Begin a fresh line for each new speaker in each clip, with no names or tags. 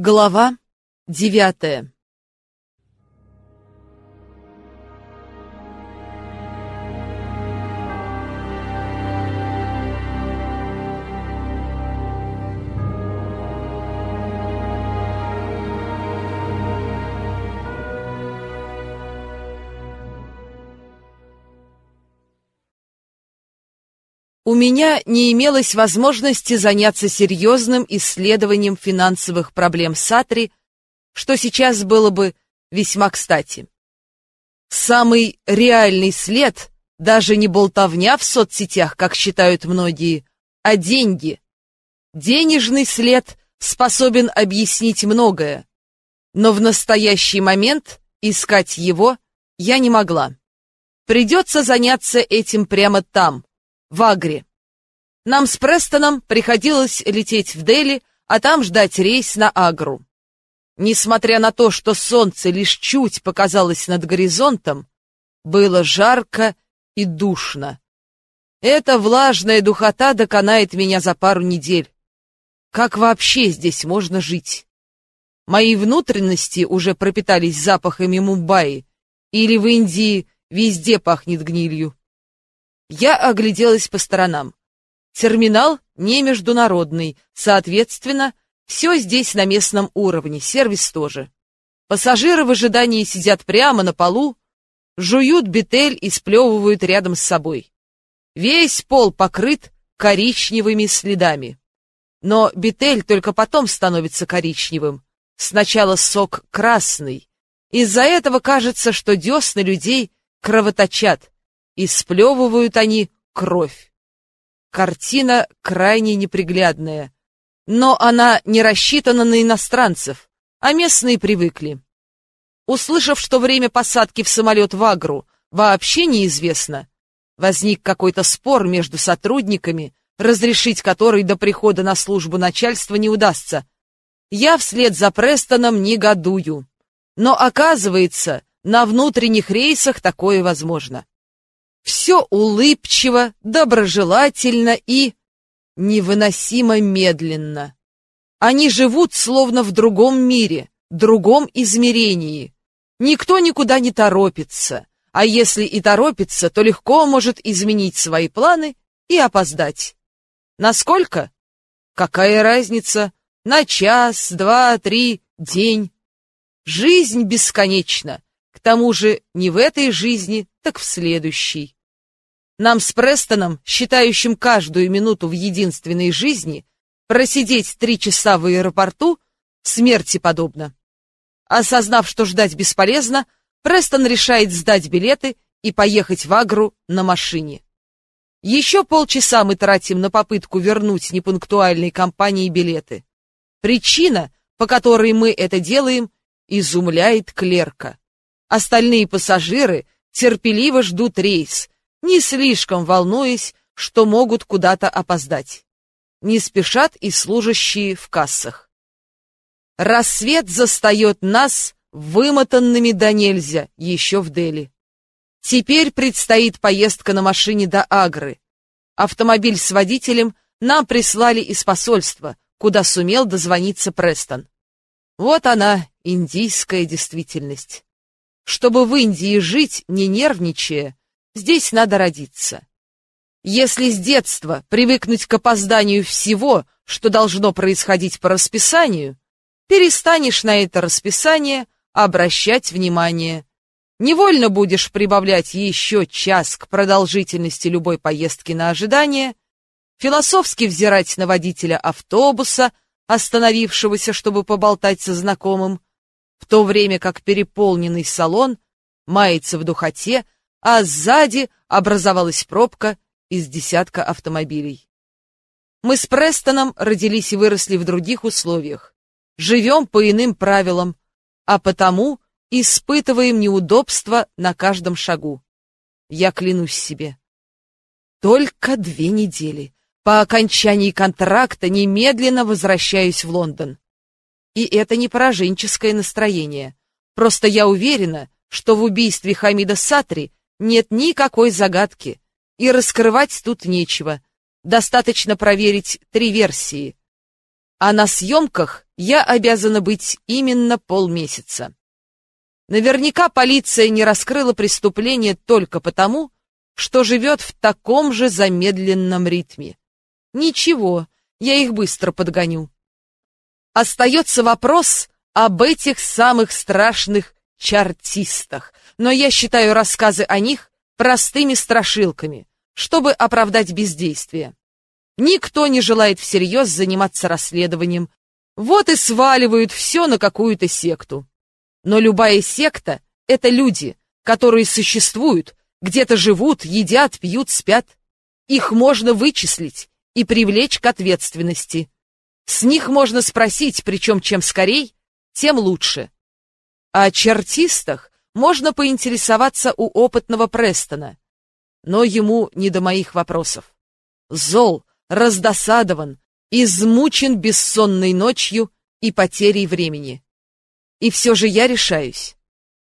Глава девятая у меня не имелось возможности заняться серьезным исследованием финансовых проблем Сатри, что сейчас было бы весьма кстати. Самый реальный след, даже не болтовня в соцсетях, как считают многие, а деньги. Денежный след способен объяснить многое, но в настоящий момент искать его я не могла. Придется заняться этим прямо там, в Агре. Нам с Престоном приходилось лететь в Дели, а там ждать рейс на Агру. Несмотря на то, что солнце лишь чуть показалось над горизонтом, было жарко и душно. Эта влажная духота доконает меня за пару недель. Как вообще здесь можно жить? Мои внутренности уже пропитались запахами Мумбаи, или в Индии везде пахнет гнилью. Я огляделась по сторонам. Терминал не международный, соответственно, все здесь на местном уровне, сервис тоже. Пассажиры в ожидании сидят прямо на полу, жуют бетель и сплевывают рядом с собой. Весь пол покрыт коричневыми следами. Но бетель только потом становится коричневым. Сначала сок красный. Из-за этого кажется, что десны людей кровоточат, и сплевывают они кровь. Картина крайне неприглядная, но она не рассчитана на иностранцев, а местные привыкли. Услышав, что время посадки в самолет в Агру вообще неизвестно, возник какой-то спор между сотрудниками, разрешить который до прихода на службу начальства не удастся. Я вслед за Престоном негодую. Но оказывается, на внутренних рейсах такое возможно. Все улыбчиво, доброжелательно и невыносимо медленно. Они живут словно в другом мире, другом измерении. Никто никуда не торопится, а если и торопится, то легко может изменить свои планы и опоздать. Насколько? Какая разница? На час, два, три, день. Жизнь бесконечна. К тому же не в этой жизни, так в следующей. Нам с Престоном, считающим каждую минуту в единственной жизни, просидеть три часа в аэропорту смерти подобно. Осознав, что ждать бесполезно, Престон решает сдать билеты и поехать в Агру на машине. Еще полчаса мы тратим на попытку вернуть непунктуальной компании билеты. Причина, по которой мы это делаем, изумляет клерка. Остальные пассажиры терпеливо ждут рейс, не слишком волнуясь, что могут куда-то опоздать. Не спешат и служащие в кассах. Рассвет застает нас вымотанными до нельзя еще в Дели. Теперь предстоит поездка на машине до Агры. Автомобиль с водителем нам прислали из посольства, куда сумел дозвониться Престон. Вот она, индийская действительность. Чтобы в Индии жить, не нервничая, Здесь надо родиться. Если с детства привыкнуть к опозданию всего, что должно происходить по расписанию, перестанешь на это расписание обращать внимание. Невольно будешь прибавлять еще час к продолжительности любой поездки на ожидание, философски взирать на водителя автобуса, остановившегося, чтобы поболтать со знакомым, в то время как переполненный салон мается в духоте, а сзади образовалась пробка из десятка автомобилей. Мы с Престоном родились и выросли в других условиях, живем по иным правилам, а потому испытываем неудобства на каждом шагу. Я клянусь себе. Только две недели. По окончании контракта немедленно возвращаюсь в Лондон. И это не пораженческое настроение. Просто я уверена, что в убийстве Хамида Сатри нет никакой загадки, и раскрывать тут нечего. Достаточно проверить три версии. а на съемках я обязана быть именно полмесяца. Наверняка полиция не раскрыла преступление только потому, что живет в таком же замедленном ритме. Ничего, я их быстро подгоню. Остается вопрос об этих самых страшных чартистах, но я считаю рассказы о них простыми страшилками, чтобы оправдать бездействие. Никто не желает всерьез заниматься расследованием, вот и сваливают все на какую-то секту. Но любая секта — это люди, которые существуют, где-то живут, едят, пьют, спят. Их можно вычислить и привлечь к ответственности. С них можно спросить, причем чем скорей, тем лучше. О чертистах можно поинтересоваться у опытного Престона, но ему не до моих вопросов. Зол, раздосадован, измучен бессонной ночью и потерей времени. И все же я решаюсь.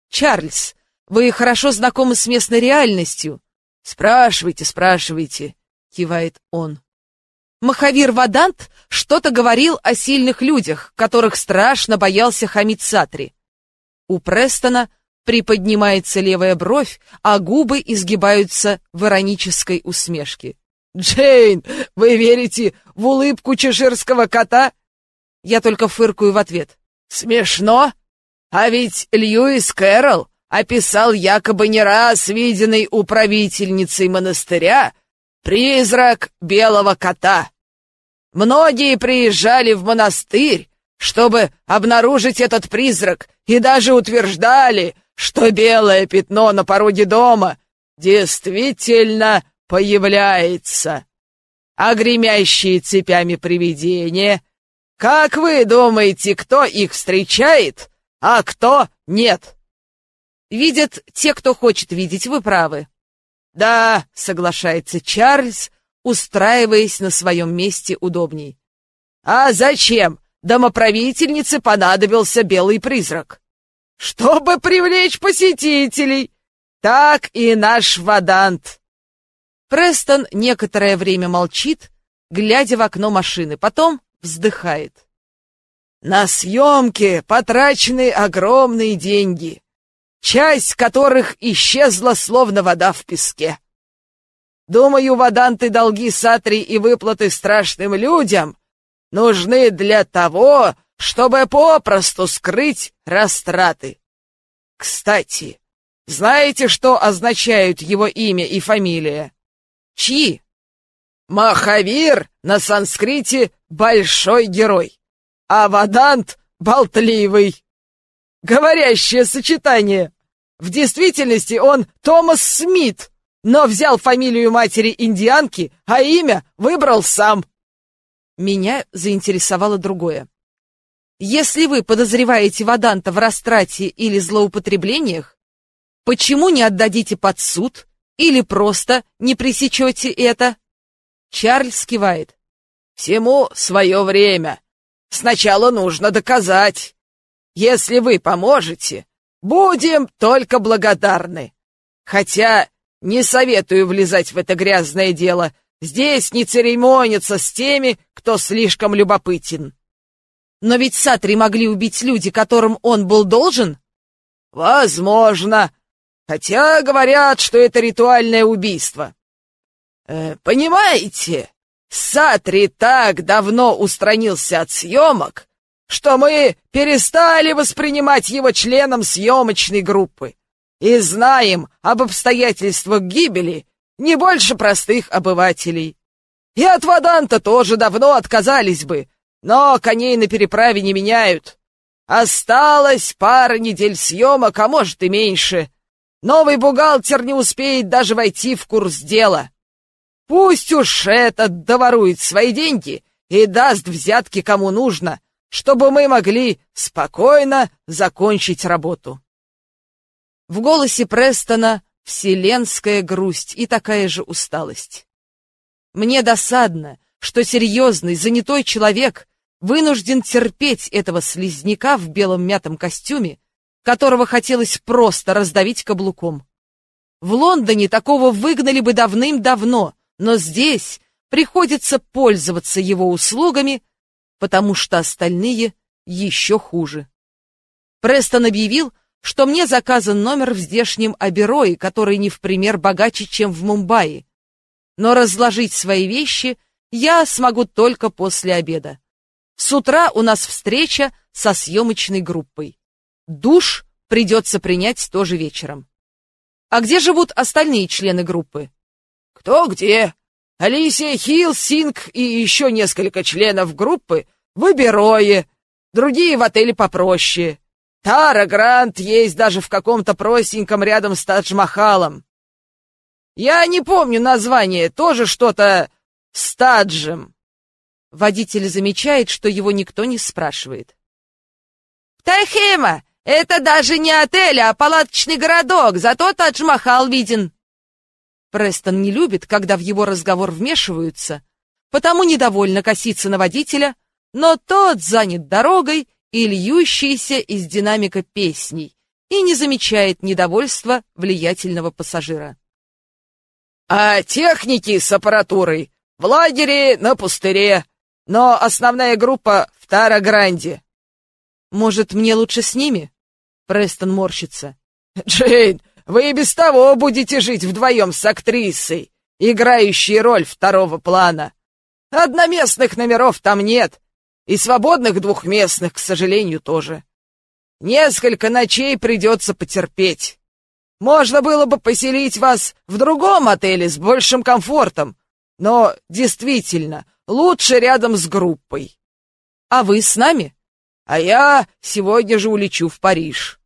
Чарльз, вы хорошо знакомы с местной реальностью. Спрашивайте, спрашивайте, кивает он. Махавир Вадант что-то говорил о сильных людях, которых страшно боялся Хамид Сатри. У Престона приподнимается левая бровь, а губы изгибаются в иронической усмешке. «Джейн, вы верите в улыбку чеширского кота?» Я только фыркаю в ответ. «Смешно? А ведь Льюис Кэрролл описал якобы не раз виденный управительницей монастыря призрак белого кота. Многие приезжали в монастырь, чтобы обнаружить этот призрак, и даже утверждали, что белое пятно на пороге дома действительно появляется. А гремящие цепями привидения, как вы думаете, кто их встречает, а кто нет? Видят те, кто хочет видеть, вы правы. Да, соглашается Чарльз, устраиваясь на своем месте удобней. А зачем домоправительнице понадобился белый призрак? Чтобы привлечь посетителей. Так и наш Вадант. Престон некоторое время молчит, глядя в окно машины, потом вздыхает. На съемки потрачены огромные деньги, часть которых исчезла словно вода в песке. Думаю, ваданты долги Сатри и выплаты страшным людям нужны для того, чтобы попросту скрыть растраты. Кстати, знаете, что означают его имя и фамилия? Чьи? Махавир на санскрите «большой герой», а Вадант — «болтливый». Говорящее сочетание. В действительности он Томас Смит, но взял фамилию матери-индианки, а имя выбрал сам. Меня заинтересовало другое. Если вы подозреваете Ваданта в растрате или злоупотреблениях, почему не отдадите под суд или просто не пресечете это? Чарльз кивает. Всему свое время. Сначала нужно доказать. Если вы поможете, будем только благодарны. Хотя не советую влезать в это грязное дело. Здесь не церемонятся с теми, кто слишком любопытен. Но ведь Сатри могли убить люди, которым он был должен? Возможно, Хотя говорят, что это ритуальное убийство. Э, понимаете, Сатри так давно устранился от съемок, что мы перестали воспринимать его членом съемочной группы и знаем об обстоятельствах гибели не больше простых обывателей. И от Ваданта тоже давно отказались бы, но коней на переправе не меняют. Осталось пара недель съемок, а может и меньше. Новый бухгалтер не успеет даже войти в курс дела. Пусть уж этот доворует свои деньги и даст взятки кому нужно, чтобы мы могли спокойно закончить работу. В голосе Престона вселенская грусть и такая же усталость. Мне досадно, что серьезный, занятой человек вынужден терпеть этого слизняка в белом мятом костюме, которого хотелось просто раздавить каблуком. В Лондоне такого выгнали бы давным-давно, но здесь приходится пользоваться его услугами, потому что остальные еще хуже. Престон объявил, что мне заказан номер в здешнем Аберое, который не в пример богаче, чем в Мумбаи. Но разложить свои вещи я смогу только после обеда. С утра у нас встреча со съемочной группой. Душ придется принять тоже вечером. А где живут остальные члены группы?
Кто где? Алисия Хилл, Синг и еще несколько членов группы в Иберое, другие в отеле попроще. Тара Грант есть даже в каком-то простеньком рядом с Тадж-Махалом. Я не помню название, тоже что-то с Таджем.
Водитель замечает, что его никто не спрашивает.
Тайхема! Это даже не отель, а палаточный городок, зато Тадж-Махал виден.
Престон не любит, когда в его разговор вмешиваются, потому недовольно косится на водителя, но тот занят дорогой и из динамика песней и не замечает недовольства влиятельного пассажира.
«А техники с аппаратурой в лагере на пустыре, но основная группа в Тара-Гранде».
«Может, мне лучше с ними?» Престон морщится.
«Джейн, вы и без того будете жить вдвоем с актрисой, играющей роль второго плана. Одноместных номеров там нет, и свободных двухместных, к сожалению, тоже. Несколько ночей придется потерпеть. Можно было бы поселить вас в другом отеле с большим комфортом, но действительно лучше рядом с группой.
А вы с нами?
А я сегодня же улечу в Париж.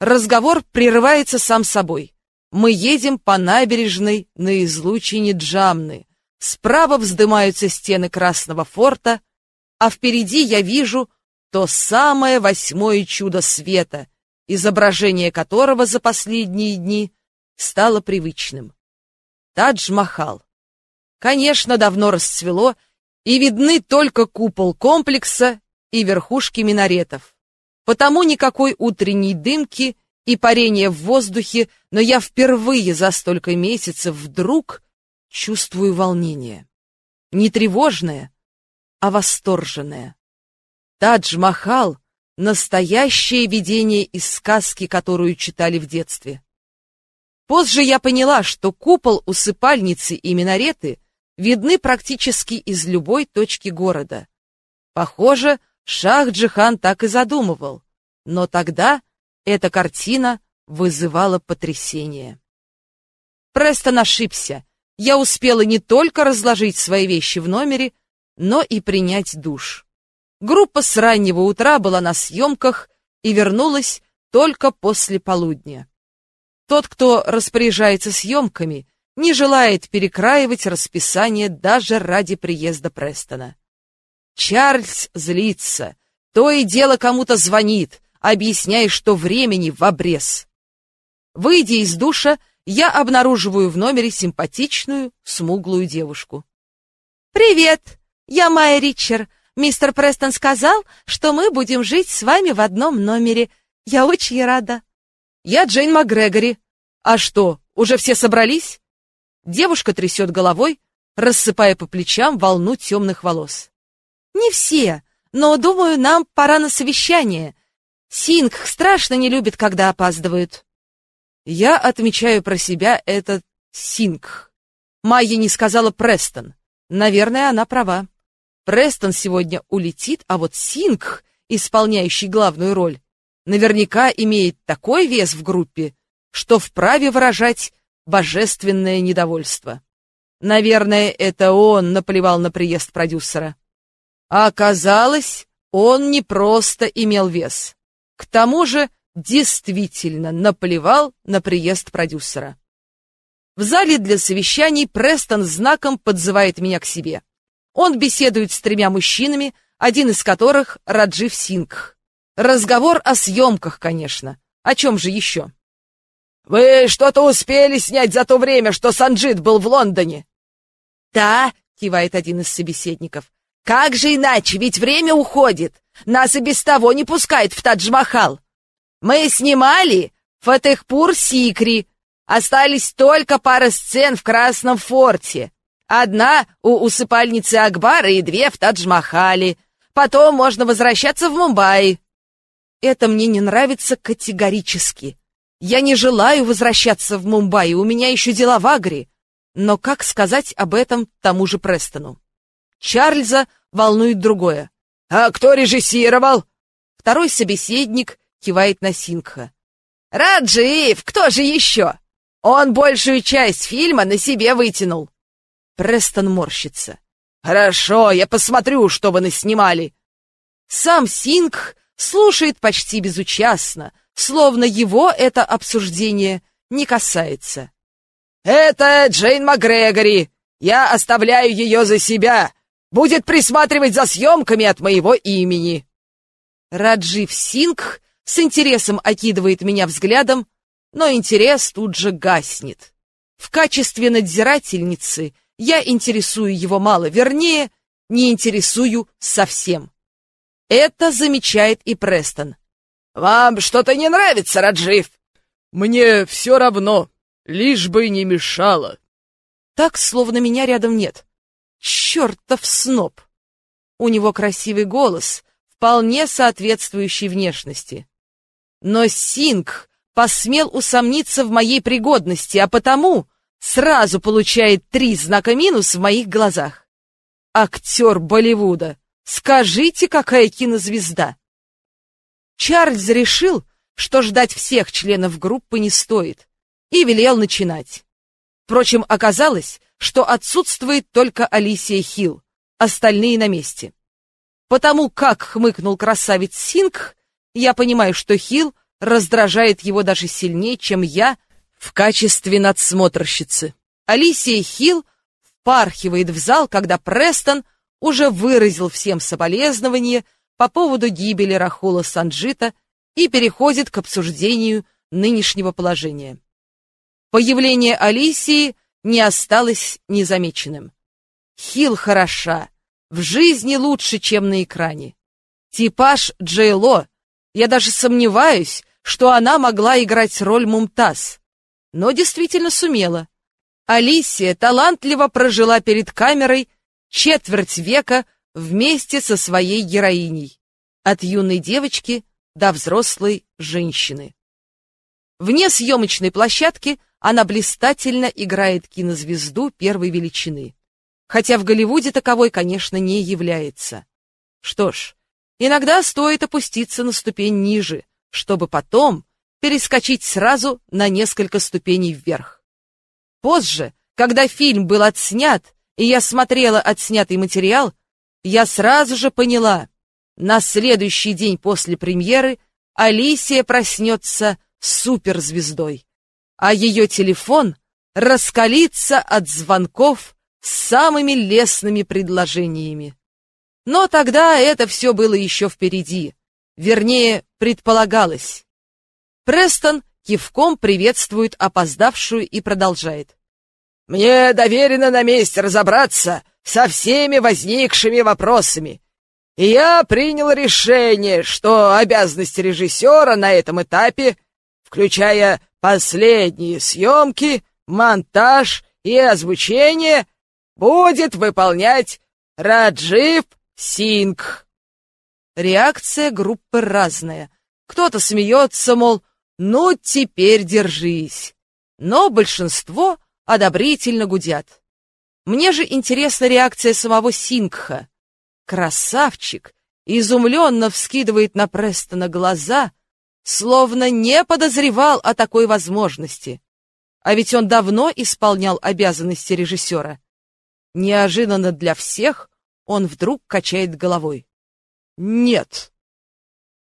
Разговор прерывается сам собой. Мы едем по набережной на излучине Джамны. Справа вздымаются стены Красного форта, а впереди я вижу то самое восьмое чудо света, изображение которого за последние дни стало привычным. Тадж-Махал. Конечно, давно расцвело, и видны только купол комплекса и верхушки минаретов. Потому никакой утренней дымки и парения в воздухе, но я впервые за столько месяцев вдруг чувствую волнение. Не тревожное, а восторженная. Тадж-Махал — настоящее видение из сказки, которую читали в детстве. Позже я поняла, что купол усыпальницы и минареты видны практически из любой точки города. Похоже, Шах-Джихан так и задумывал, но тогда эта картина вызывала потрясение. Престон ошибся. Я успела не только разложить свои вещи в номере, но и принять душ. Группа с раннего утра была на съемках и вернулась только после полудня. Тот, кто распоряжается съемками, не желает перекраивать расписание даже ради приезда Престона. Чарльз злится, то и дело кому-то звонит, объясняя, что времени в обрез. Выйдя из душа, я обнаруживаю в номере симпатичную, смуглую девушку. «Привет!» «Я Майя Ричер. Мистер Престон сказал, что мы будем жить с вами в одном номере. Я очень рада». «Я Джейн МакГрегори. А что, уже все собрались?» Девушка трясет головой, рассыпая по плечам волну темных волос. «Не все, но, думаю, нам пора на совещание. Синг страшно не любит, когда опаздывают». Я отмечаю про себя этот Синг. Майя не сказала Престон. Наверное, она права. Престон сегодня улетит, а вот Синг, исполняющий главную роль, наверняка имеет такой вес в группе, что вправе выражать божественное недовольство. Наверное, это он наплевал на приезд продюсера. А оказалось, он не просто имел вес. К тому же действительно наплевал на приезд продюсера. В зале для совещаний Престон знаком подзывает меня к себе. Он беседует с тремя мужчинами, один из которых Раджив Сингх. Разговор о съемках, конечно. О чем же еще?
«Вы что-то успели снять за то время, что Санджит был в Лондоне?»
«Да», — кивает один из собеседников.
«Как же иначе, ведь время уходит. Нас и без того не пускают в Тадж-Махал. Мы снимали Фатехпур-Сикри. Остались только пара сцен в Красном форте. Одна у усыпальницы Акбара и две в Тадж-Махале.
Потом можно возвращаться в Мумбаи. Это мне не нравится категорически. Я не желаю возвращаться в Мумбаи, у меня еще дела в Агре. Но как сказать об этом тому же Престону? Чарльза волнует другое.
«А кто режиссировал?»
Второй собеседник кивает на Сингха.
«Раджиев, кто же еще? Он большую часть фильма на себе вытянул».
Престон морщится.
«Хорошо, я посмотрю, что вы наснимали».
Сам Сингх слушает почти безучастно, словно его это обсуждение не касается.
«Это Джейн МакГрегори. Я оставляю ее за себя. Будет присматривать за съемками от моего имени».
Раджив Сингх с интересом окидывает меня взглядом, но интерес тут же гаснет. В качестве надзирательницы я интересую его мало, вернее, не интересую совсем. Это замечает и Престон.
«Вам что-то не нравится, Раджив?»
«Мне все равно», Лишь бы не мешало.
Так, словно меня рядом нет. Чертов сноб! У него красивый голос, вполне соответствующий внешности. Но Синг посмел усомниться в моей пригодности, а потому сразу получает три знака минус в моих глазах. Актер Болливуда. Скажите, какая кинозвезда? Чарльз решил, что ждать всех членов группы не стоит и велел начинать. Впрочем, оказалось, что отсутствует только Алисия Хилл, остальные на месте. Потому как хмыкнул красавец Синг, я понимаю, что Хилл раздражает его даже сильнее, чем я в качестве надсмотрщицы. Алисия Хилл впархивает в зал, когда Престон уже выразил всем соболезнования по поводу гибели Рахула Санджита и переходит к обсуждению нынешнего положения. Появление Алисии не осталось незамеченным. Хил хороша, в жизни лучше, чем на экране. Типаж Джейло, я даже сомневаюсь, что она могла играть роль Мумтаз, но действительно сумела. Алисия талантливо прожила перед камерой четверть века вместе со своей героиней, от юной девочки до взрослой женщины. Вне съемочной площадки она блистательно играет кинозвезду первой величины. Хотя в Голливуде таковой, конечно, не является. Что ж, иногда стоит опуститься на ступень ниже, чтобы потом перескочить сразу на несколько ступеней вверх. Позже, когда фильм был отснят, и я смотрела отснятый материал, я сразу же поняла, на следующий день после премьеры Алисия проснется суперзвездой а ее телефон раскалится от звонков с самыми лестными предложениями. Но тогда это все было еще впереди, вернее, предполагалось. Престон кивком приветствует опоздавшую и продолжает.
«Мне доверено на месте разобраться со всеми возникшими вопросами, и я принял решение, что обязанности режиссера на этом этапе, включая Последние съемки, монтаж и озвучение будет выполнять Раджив Сингх.
Реакция группы разная. Кто-то смеется, мол, ну теперь держись. Но большинство одобрительно гудят. Мне же интересна реакция самого Сингха. Красавчик изумленно вскидывает на Престона глаза — словно не подозревал о такой возможности. А ведь он давно исполнял обязанности режиссера. Неожиданно для всех он вдруг качает головой. «Нет».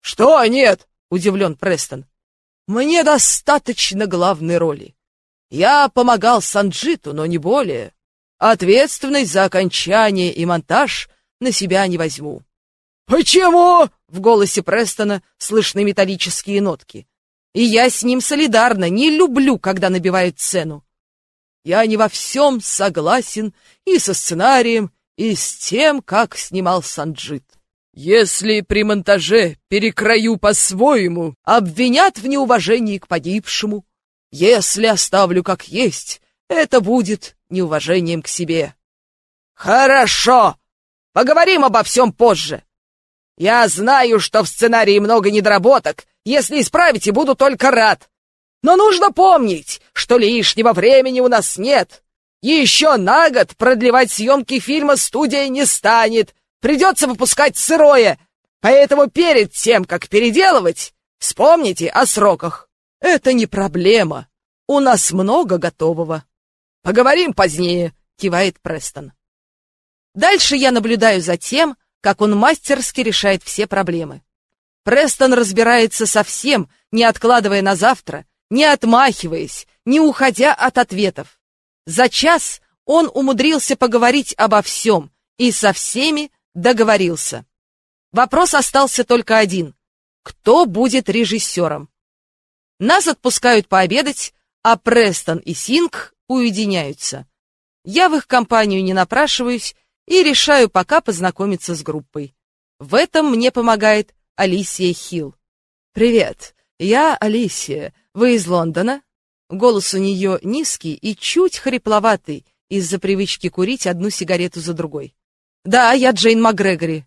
«Что нет?»
— удивлен Престон. «Мне достаточно главной роли. Я помогал Санджиту, но не более. Ответственность за окончание и монтаж на себя не возьму.
«Почему?»
— в голосе Престона слышны металлические нотки. «И я с ним солидарна, не люблю, когда набивают цену. Я не во всем согласен и со сценарием, и с тем, как снимал Санджит.
Если при монтаже перекрою по-своему,
обвинят в неуважении к погибшему. Если оставлю как есть, это будет неуважением к себе».
«Хорошо! Поговорим обо всем позже!» Я знаю, что в сценарии много недоработок. Если исправите, буду только рад. Но нужно помнить, что лишнего времени у нас нет. Еще на год продлевать съемки фильма студия не станет. Придется выпускать сырое. Поэтому перед тем, как переделывать, вспомните о сроках.
Это не проблема. У нас много готового.
Поговорим позднее, кивает Престон.
Дальше я наблюдаю за тем, как он мастерски решает все проблемы. Престон разбирается со всем, не откладывая на завтра, не отмахиваясь, не уходя от ответов. За час он умудрился поговорить обо всем и со всеми договорился. Вопрос остался только один. Кто будет режиссером? Нас отпускают пообедать, а Престон и Синг уединяются. Я в их компанию не напрашиваюсь и решаю пока познакомиться с группой. В этом мне помогает Алисия Хилл. «Привет, я Алисия. Вы из Лондона?» Голос у нее низкий и чуть хрипловатый из-за привычки курить одну сигарету за другой. «Да, я Джейн МакГрегори».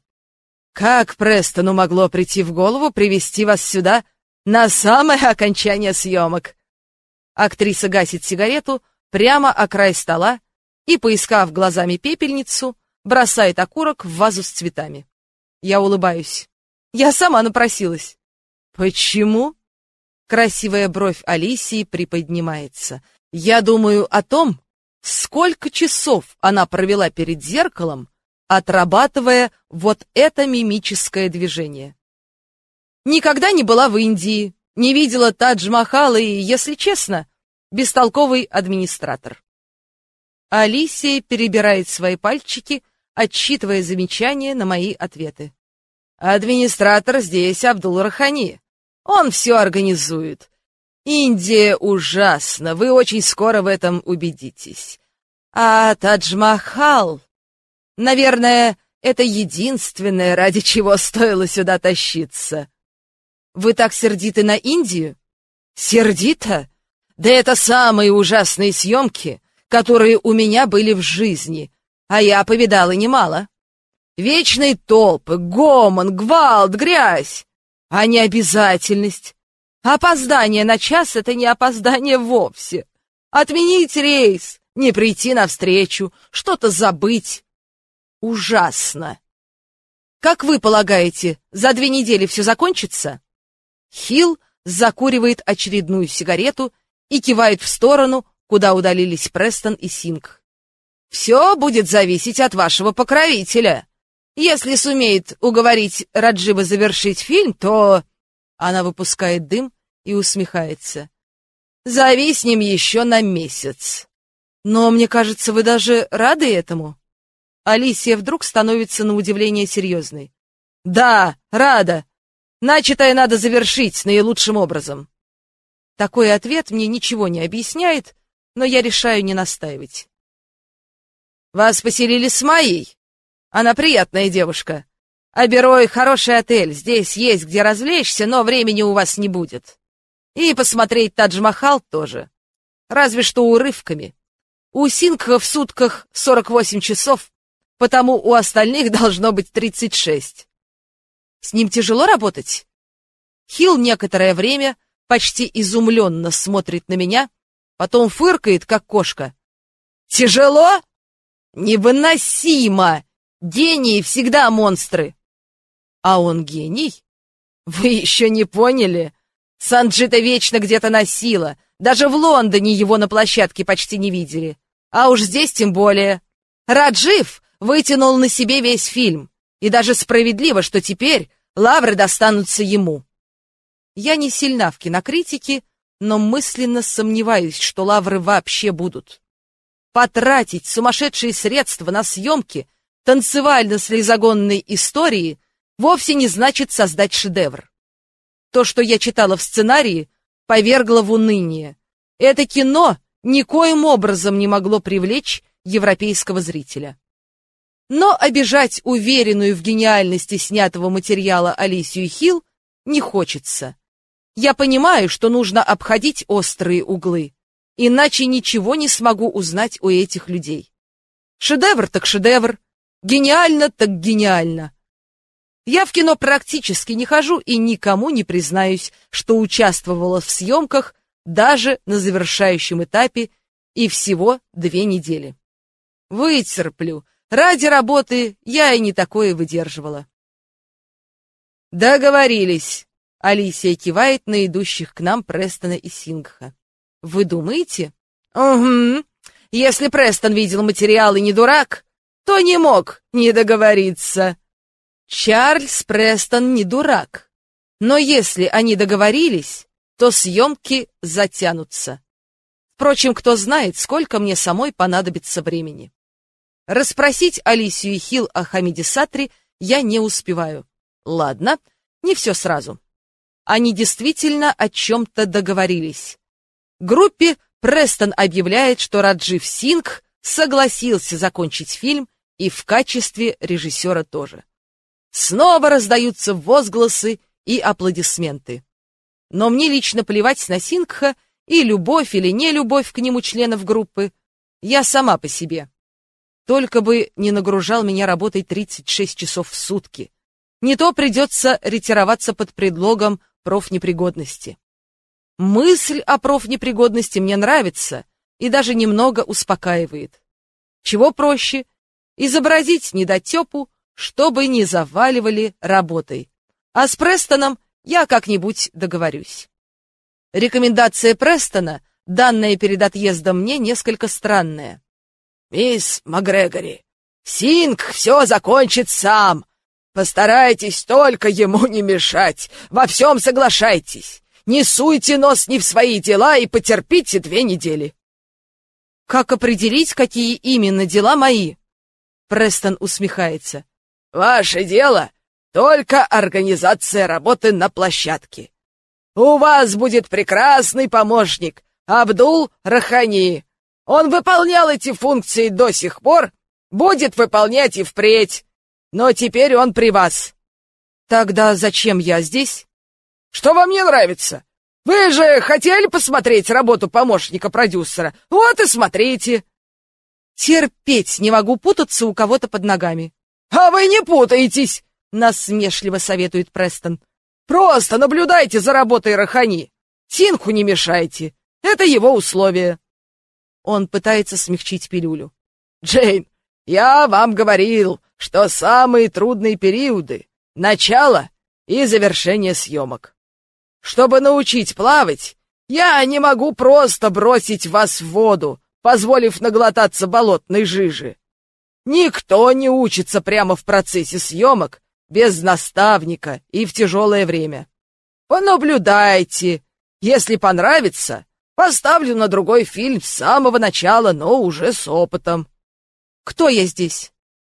«Как Престону могло прийти в голову привести вас сюда на самое окончание съемок?» Актриса гасит сигарету прямо о край стола и, поискав глазами пепельницу, бросает окурок в вазу с цветами. Я улыбаюсь. Я сама напросилась. Почему? Красивая бровь Алисии приподнимается. Я думаю о том, сколько часов она провела перед зеркалом, отрабатывая вот это мимическое движение. Никогда не была в Индии, не видела Тадж-Махала и, если честно, бестолковый администратор. Алисия перебирает свои пальчики, отсчитывая замечания на мои ответы. Администратор здесь Абдул Рахани. Он все организует. Индия ужасна, вы очень скоро в этом убедитесь. А Тадж-Махал... Наверное, это единственное, ради чего стоило сюда тащиться. Вы так сердиты на Индию? Сердито? Да это самые ужасные съемки, которые у меня были в жизни а я повидала немало. Вечные толпы, гомон, гвалт, грязь, а не обязательность. Опоздание на час — это не опоздание вовсе. Отменить рейс, не прийти навстречу, что-то забыть. Ужасно. Как вы полагаете, за две недели все закончится? Хилл закуривает очередную сигарету и кивает в сторону, куда удалились Престон и Синг. Все будет зависеть от вашего покровителя. Если сумеет уговорить Раджиба завершить фильм, то...» Она выпускает дым и усмехается. «Зависнем еще на месяц. Но мне кажется, вы даже рады этому?» Алисия вдруг становится на удивление серьезной. «Да, рада. Начатое надо завершить наилучшим образом». Такой ответ мне ничего не объясняет, но я решаю не настаивать. Вас поселили с Майей? Она приятная девушка. А Берой хороший отель, здесь есть где развлечься, но времени у вас не будет. И посмотреть Тадж-Махал тоже. Разве что урывками. У Сингха в сутках 48 часов, потому у остальных должно быть 36. С ним тяжело работать? Хилл некоторое время почти изумленно смотрит на меня, потом фыркает, как кошка. «Тяжело? Невыносимо! Гении всегда монстры. А он гений? Вы еще не поняли? Санджита вечно где-то носила. Даже в Лондоне его на площадке почти не видели. А уж здесь тем более. Раджив вытянул на себе весь фильм. И даже справедливо, что теперь лавры достанутся ему. Я не сильна в кинокритике, но мысленно сомневаюсь, что лавры вообще будут. Потратить сумасшедшие средства на съемки танцевально-слезогонной истории вовсе не значит создать шедевр. То, что я читала в сценарии, повергло в уныние. Это кино никоим образом не могло привлечь европейского зрителя. Но обижать уверенную в гениальности снятого материала Алисию Хилл не хочется. Я понимаю, что нужно обходить острые углы, Иначе ничего не смогу узнать у этих людей. Шедевр так шедевр, гениально так гениально. Я в кино практически не хожу и никому не признаюсь, что участвовала в съемках даже на завершающем этапе и всего две недели. Вытерплю. Ради работы я и не такое выдерживала. Договорились. Алисия кивает на идущих к нам Престона и Сингха. Вы думаете? Угу. Если Престон видел материал и не дурак, то не мог не договориться. Чарльз Престон не дурак. Но если они договорились, то съемки затянутся. Впрочем, кто знает, сколько мне самой понадобится времени. Расспросить Алисию и Хилл о Хамиде Сатри я не успеваю. Ладно, не все сразу. Они действительно о чем-то договорились. Группе Престон объявляет, что Раджив Сингх согласился закончить фильм и в качестве режиссера тоже. Снова раздаются возгласы и аплодисменты. Но мне лично плевать на Сингха и любовь или не любовь к нему членов группы. Я сама по себе. Только бы не нагружал меня работой 36 часов в сутки. Не то придется ретироваться под предлогом профнепригодности. Мысль о профнепригодности мне нравится и даже немного успокаивает. Чего проще? Изобразить недотепу, чтобы не заваливали работой. А с Престоном я как-нибудь договорюсь. Рекомендация Престона, данная перед отъездом мне, несколько странная.
«Мисс МакГрегори, Синг все закончит сам. Постарайтесь только ему не мешать, во всем соглашайтесь. Не суйте нос не в свои дела и потерпите две недели».
«Как определить, какие именно дела мои?» Престон усмехается.
«Ваше дело — только организация работы на площадке. У вас будет прекрасный помощник, Абдул Рахани. Он выполнял эти функции до сих пор, будет выполнять и впредь. Но теперь он при вас.
Тогда зачем я здесь?
Что вам не нравится? Вы же хотели посмотреть работу помощника продюсера. Вот и смотрите.
Терпеть не могу путаться у кого-то под ногами.
А вы не путаетесь,
насмешливо советует Престон.
Просто наблюдайте за работой Рахани. Синху не мешайте. Это его условие.
Он пытается смягчить пилюлю.
Джейн, я вам говорил, что самые трудные периоды — начало и завершение съемок. Чтобы научить плавать, я не могу просто бросить вас в воду, позволив наглотаться болотной жижи. Никто не учится прямо в процессе съемок без наставника и в тяжелое время. Понаблюдайте. Если понравится, поставлю на другой фильм с самого начала, но уже с опытом.
Кто я здесь?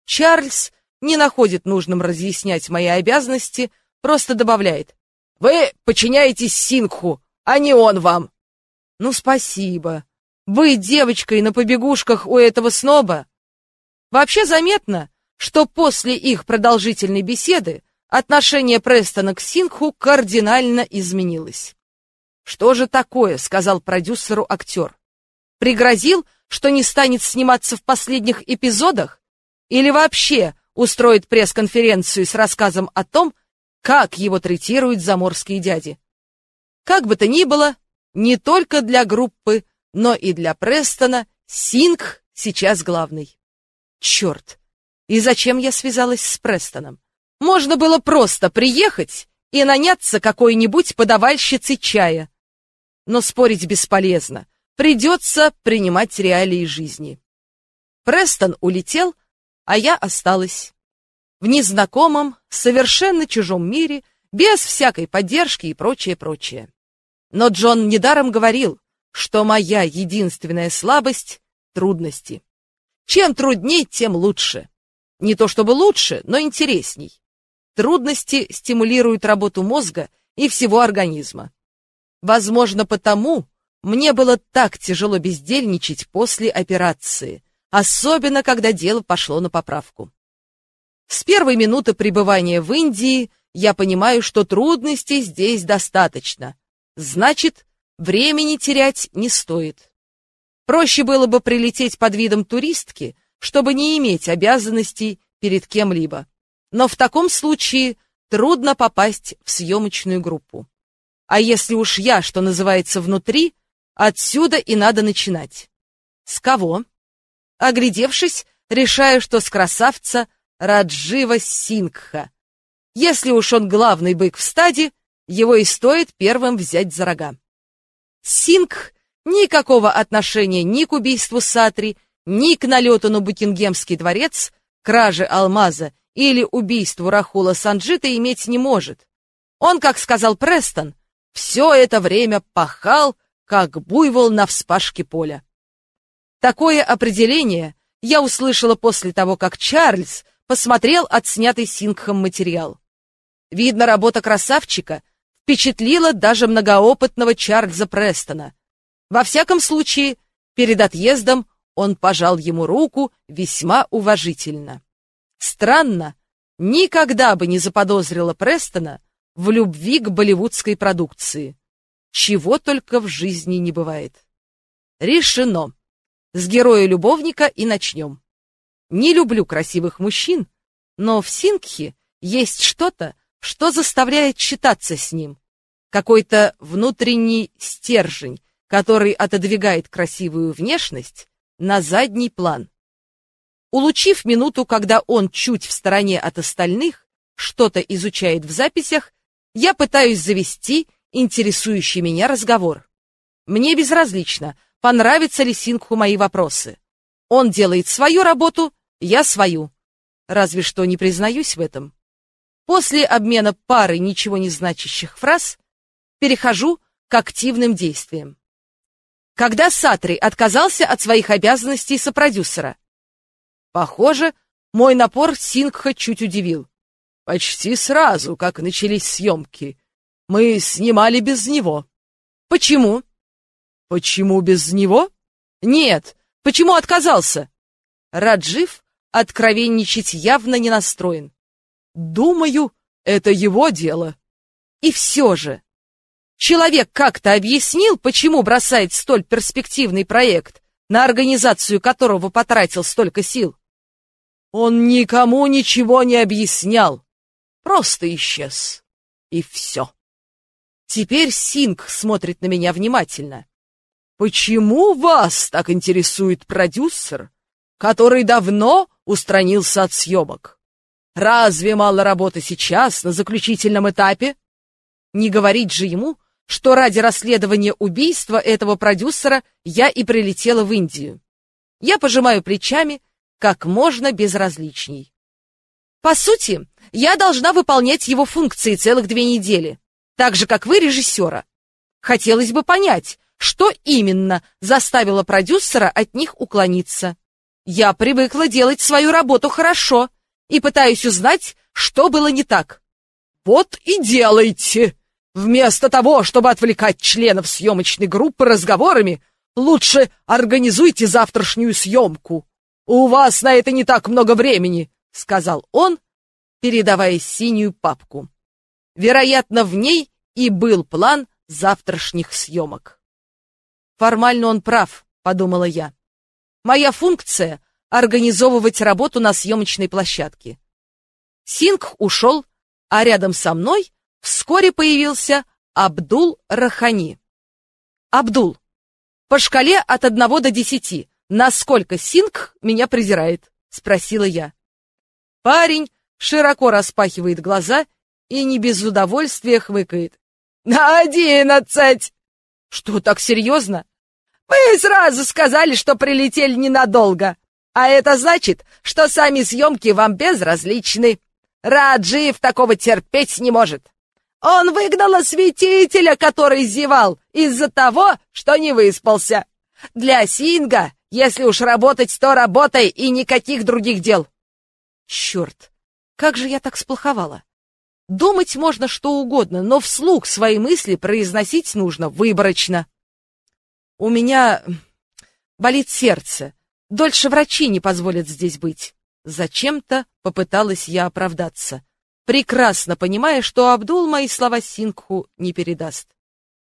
Чарльз не находит нужным разъяснять мои обязанности, просто добавляет.
Вы подчиняетесь Сингху, а не он вам.
Ну, спасибо. Вы девочкой на побегушках у этого сноба? Вообще заметно, что после их продолжительной беседы отношение Престона к Сингху кардинально изменилось. «Что же такое?» — сказал продюсеру актер. «Пригрозил, что не станет сниматься в последних эпизодах? Или вообще устроит пресс-конференцию с рассказом о том, как его третируют заморские дяди?» Как бы то ни было, не только для группы, но и для Престона Сингх сейчас главный. Черт! И зачем я связалась с Престоном? Можно было просто приехать и наняться какой-нибудь подавальщицей чая. Но спорить бесполезно. Придется принимать реалии жизни. Престон улетел, а я осталась. В незнакомом, совершенно чужом мире, без всякой поддержки и прочее, прочее. Но Джон недаром говорил, что моя единственная слабость — трудности. Чем трудней, тем лучше. Не то чтобы лучше, но интересней. Трудности стимулируют работу мозга и всего организма. Возможно, потому мне было так тяжело бездельничать после операции, особенно когда дело пошло на поправку. С первой минуты пребывания в Индии я понимаю, что трудностей здесь достаточно. Значит, времени терять не стоит. Проще было бы прилететь под видом туристки, чтобы не иметь обязанностей перед кем-либо. но в таком случае трудно попасть в съемочную группу. А если уж я, что называется, внутри, отсюда и надо начинать. С кого? Оглядевшись, решаю, что с красавца Раджива Сингха. Если уж он главный бык в стаде, его и стоит первым взять за рога. Сингх никакого отношения ни к убийству Сатри, ни к налету на Букингемский дворец, краже алмаза или убийству Рахула Санджита иметь не может. Он, как сказал Престон, все это время пахал, как буйвол на вспашке поля. Такое определение я услышала после того, как Чарльз посмотрел отснятый Сингхом материал. Видно, работа красавчика впечатлила даже многоопытного Чарльза Престона. Во всяком случае, перед отъездом он пожал ему руку весьма уважительно. Странно, никогда бы не заподозрила Престона в любви к болливудской продукции. Чего только в жизни не бывает. Решено. С героя-любовника и начнем. Не люблю красивых мужчин, но в Сингхе есть что-то, что заставляет считаться с ним. Какой-то внутренний стержень, который отодвигает красивую внешность на задний план. Улучив минуту, когда он чуть в стороне от остальных, что-то изучает в записях, я пытаюсь завести интересующий меня разговор. Мне безразлично, понравятся ли Сингху мои вопросы. Он делает свою работу, я свою. Разве что не признаюсь в этом. После обмена пары ничего не значащих фраз перехожу к активным действиям. Когда Сатри отказался от своих обязанностей сопродюсера? Похоже, мой напор Сингха чуть удивил. Почти сразу, как начались съемки, мы снимали без него. Почему? Почему без него? Нет, почему отказался? Раджив откровенничать явно не настроен. Думаю, это его дело. И все же, человек как-то объяснил, почему бросает столь перспективный проект, на организацию которого потратил столько сил. Он никому ничего не объяснял, просто исчез. И все. Теперь Синг смотрит на меня внимательно. Почему вас так интересует продюсер, который давно устранился от съемок? Разве мало работы сейчас, на заключительном этапе? Не говорить же ему, что ради расследования убийства этого продюсера я и прилетела в Индию. Я пожимаю плечами как можно безразличней. По сути, я должна выполнять его функции целых две недели, так же, как вы, режиссера. Хотелось бы понять, что именно заставило продюсера от них уклониться. Я привыкла делать свою работу хорошо и пытаюсь узнать, что было не так. Вот и делайте! Вместо того, чтобы отвлекать членов съемочной группы разговорами, лучше организуйте завтрашнюю съемку. У вас на это не так много времени, сказал он, передавая синюю папку. Вероятно, в ней и был план завтрашних съемок. Формально он прав, подумала я. Моя функция — организовывать работу на съемочной площадке. Синг ушел, а рядом со мной вскоре появился Абдул Рахани. Абдул, по шкале от одного до десяти, насколько Синг меня презирает? Спросила я. Парень широко распахивает глаза и не без удовольствия хмыкает. «На одиннадцать!» «Что, так серьезно?» «Мы сразу сказали, что прилетели ненадолго, а это значит, что сами съемки вам безразличны. Раджиев такого терпеть не может. Он выгнал осветителя, который зевал, из-за того, что не выспался. Для Синга, если уж работать, то работай и никаких других дел». «Черт, как же я так сплоховала!» Думать можно что угодно, но вслух свои мысли произносить нужно выборочно. У меня болит сердце. Дольше врачи не позволят здесь быть. Зачем-то попыталась я оправдаться, прекрасно понимая, что Абдул мои слова Сингху не передаст.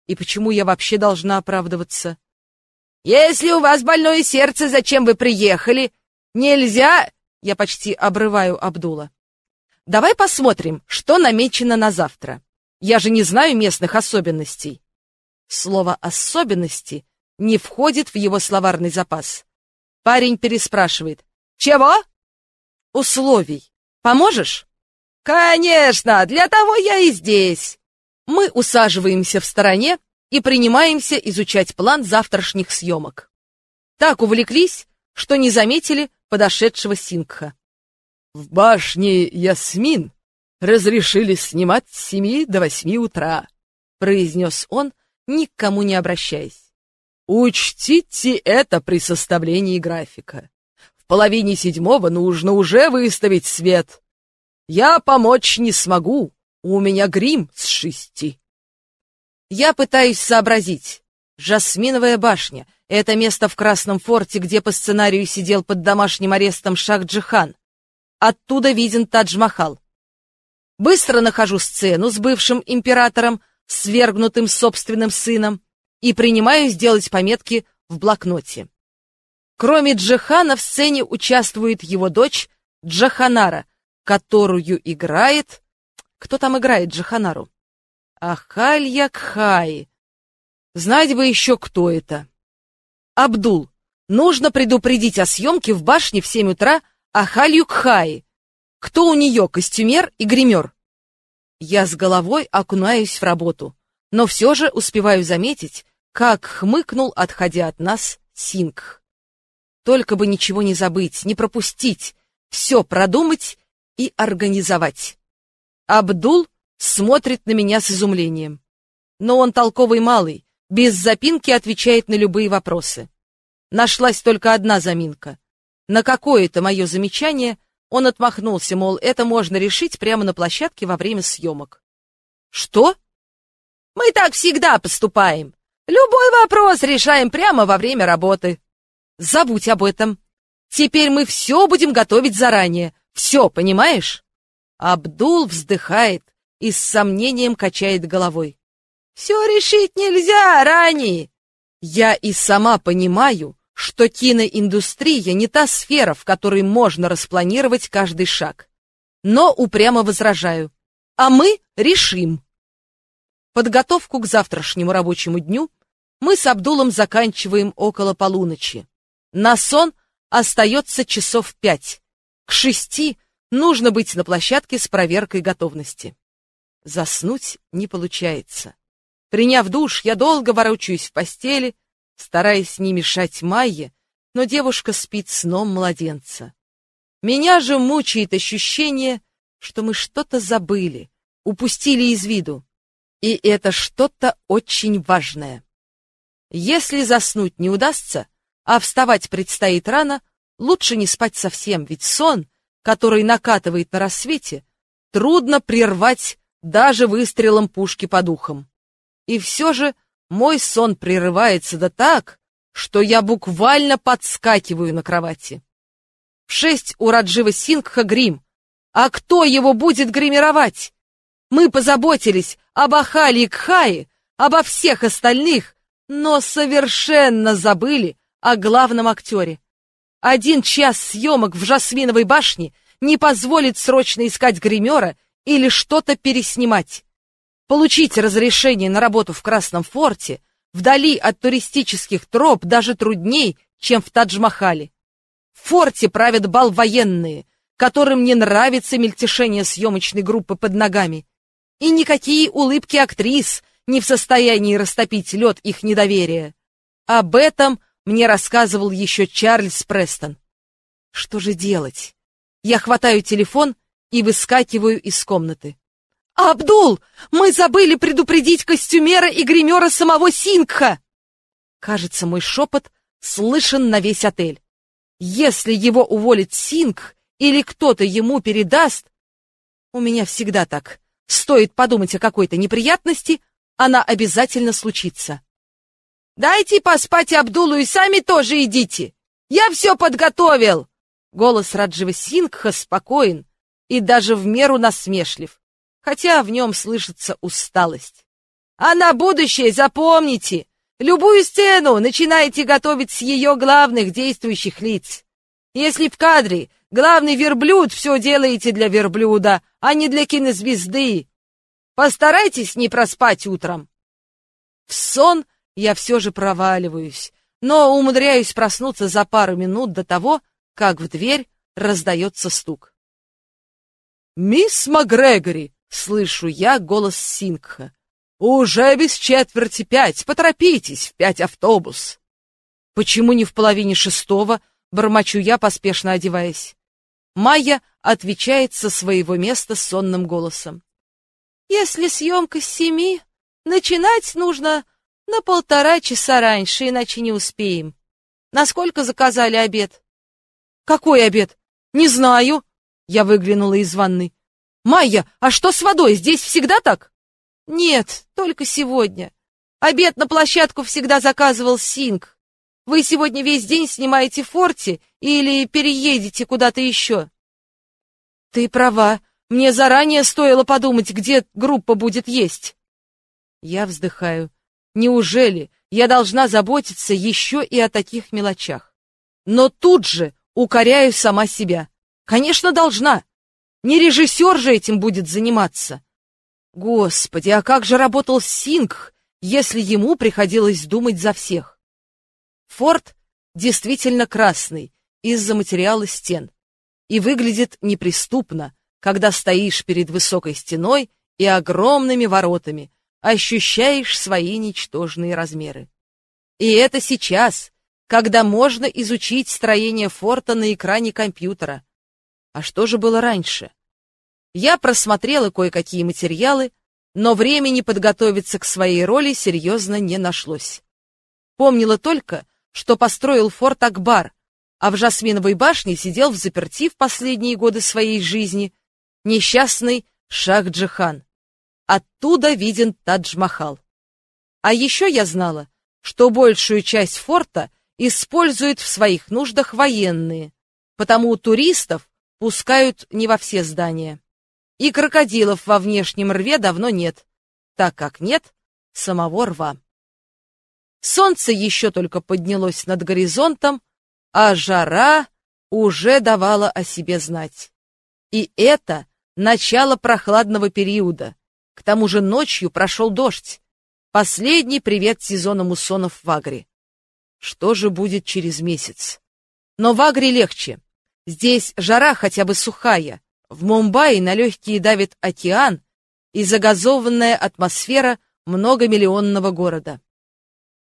И почему я вообще должна оправдываться? Если у вас больное сердце, зачем вы приехали? Нельзя, я почти обрываю Абдула. давай посмотрим, что намечено на завтра. Я же не знаю местных особенностей. Слово «особенности» не входит в его словарный запас. Парень переспрашивает. «Чего?» «Условий. Поможешь?» «Конечно! Для того я и здесь!» Мы усаживаемся в стороне и принимаемся изучать план завтрашних съемок. Так увлеклись, что не заметили подошедшего Сингха.
В башне Ясмин разрешили снимать с семи до восьми утра, произнес он, никому не обращаясь. Учтите это при составлении графика. В половине седьмого нужно уже выставить свет. Я помочь не смогу, у меня грим с шести.
Я пытаюсь сообразить. Жасминовая башня — это место в Красном форте, где по сценарию сидел под домашним арестом Шах-Джихан. Оттуда виден Тадж-Махал. Быстро нахожу сцену с бывшим императором, свергнутым собственным сыном, и принимаюсь делать пометки в блокноте. Кроме Джихана в сцене участвует его дочь Джаханара, которую играет... Кто там играет Джаханару? Ахалья Кхай. Знать бы еще, кто это. Абдул, нужно предупредить о съемке в башне в семь утра Ахалью Кхай. Кто у нее, костюмер и гример? Я с головой окунаюсь в работу, но все же успеваю заметить, как хмыкнул, отходя от нас, Сингх. Только бы ничего не забыть, не пропустить, все продумать и организовать. Абдул смотрит на меня с изумлением. Но он толковый малый, без запинки отвечает на любые вопросы. Нашлась только одна заминка. На какое-то мое замечание он отмахнулся, мол, это можно решить прямо на площадке во время съемок. Что? Мы так всегда поступаем. Любой вопрос решаем прямо во время работы. Забудь об этом. Теперь мы все будем готовить заранее. Все, понимаешь? Абдул вздыхает и с сомнением качает головой. Все решить нельзя ранее. Я и сама понимаю, что киноиндустрия не та сфера, в которой можно распланировать каждый шаг. Но упрямо возражаю. А мы решим. Подготовку к завтрашнему рабочему дню мы с Абдулом заканчиваем около полуночи. На сон остается часов пять. К шести нужно быть на площадке с проверкой готовности. Заснуть не получается. Приняв душ, я долго ворочаюсь в постели, стараясь не мешать Майе, но девушка спит сном младенца. Меня же мучает ощущение, что мы что-то забыли, упустили из виду. И это что-то очень важное. Если заснуть не удастся, а вставать предстоит рано, лучше не спать совсем, ведь сон, который накатывает на рассвете, трудно прервать даже выстрелом пушки по духам. И все же мой сон прерывается да так, что я буквально подскакиваю на кровати. В шесть у Раджива Сингха грим. А кто его будет гримировать? Мы позаботились об Ахали и Кхае, обо всех остальных, но совершенно забыли о главном актере. Один час съемок в Жасминовой башне не позволит срочно искать гримера или что-то переснимать. Получить разрешение на работу в Красном форте вдали от туристических троп даже трудней, чем в Тадж-Махале. В форте правят бал военные, которым не нравится мельтешение съемочной группы под ногами и никакие улыбки актрис не в состоянии растопить лед их недоверия. Об этом мне рассказывал еще Чарльз Престон. Что же делать? Я хватаю телефон и выскакиваю из комнаты. «Абдул, мы забыли предупредить костюмера и гримера самого Сингха!» Кажется, мой шепот слышен на весь отель. Если его уволит Сингх или кто-то ему передаст... У меня всегда так. Стоит подумать о какой-то неприятности, она обязательно случится. «Дайте поспать Абдулу и сами тоже идите! Я все подготовил!» Голос Раджива Сингха спокоен и даже в меру насмешлив, хотя в нем слышится усталость. «А на будущее запомните, любую сцену начинайте готовить с ее главных действующих лиц. Если в кадре Главный верблюд все делаете для верблюда, а не для кинозвезды. Постарайтесь не проспать утром. В сон я все же проваливаюсь, но умудряюсь проснуться за пару минут до того, как в дверь раздается стук. «Мисс МакГрегори!» — слышу я голос Сингха. «Уже без четверти пять, поторопитесь, в пять автобус!» «Почему не в половине шестого?» — бормочу я, поспешно одеваясь. Майя отвечает со своего места сонным голосом. «Если съемка с семи, начинать нужно на полтора часа раньше, иначе не успеем. Насколько заказали обед?» «Какой обед?» «Не знаю», — я выглянула из ванны. «Майя, а что с водой? Здесь всегда так?» «Нет, только сегодня. Обед на площадку всегда заказывал Синг. Вы сегодня весь день снимаете форте или переедете куда-то еще?» «Ты права. Мне заранее стоило подумать, где группа будет есть». Я вздыхаю. «Неужели я должна заботиться еще и о таких мелочах?» Но тут же укоряю сама себя. «Конечно, должна. Не режиссер же этим будет заниматься». Господи, а как же работал Сингх, если ему приходилось думать за всех? Форт действительно красный из-за материала стен и выглядит неприступно, когда стоишь перед высокой стеной и огромными воротами, ощущаешь свои ничтожные размеры. И это сейчас, когда можно изучить строение форта на экране компьютера. А что же было раньше? Я просмотрела кое-какие материалы, но времени подготовиться к своей роли серьезно не нашлось. Помнила только, что построил форт Акбар, а в Жасминовой башне сидел в заперти в последние годы своей жизни несчастный Шах-Джихан. Оттуда виден Тадж-Махал. А еще я знала, что большую часть форта используют в своих нуждах военные, потому туристов пускают не во все здания. И крокодилов во внешнем рве давно нет, так как нет самого рва. Солнце еще только поднялось над горизонтом, а жара уже давала о себе знать. И это начало прохладного периода. К тому же ночью прошел дождь. Последний привет сезона муссонов в Агре. Что же будет через месяц? Но в Агре легче. Здесь жара хотя бы сухая. В Мумбаи на легкие давит океан и загазованная атмосфера многомиллионного города.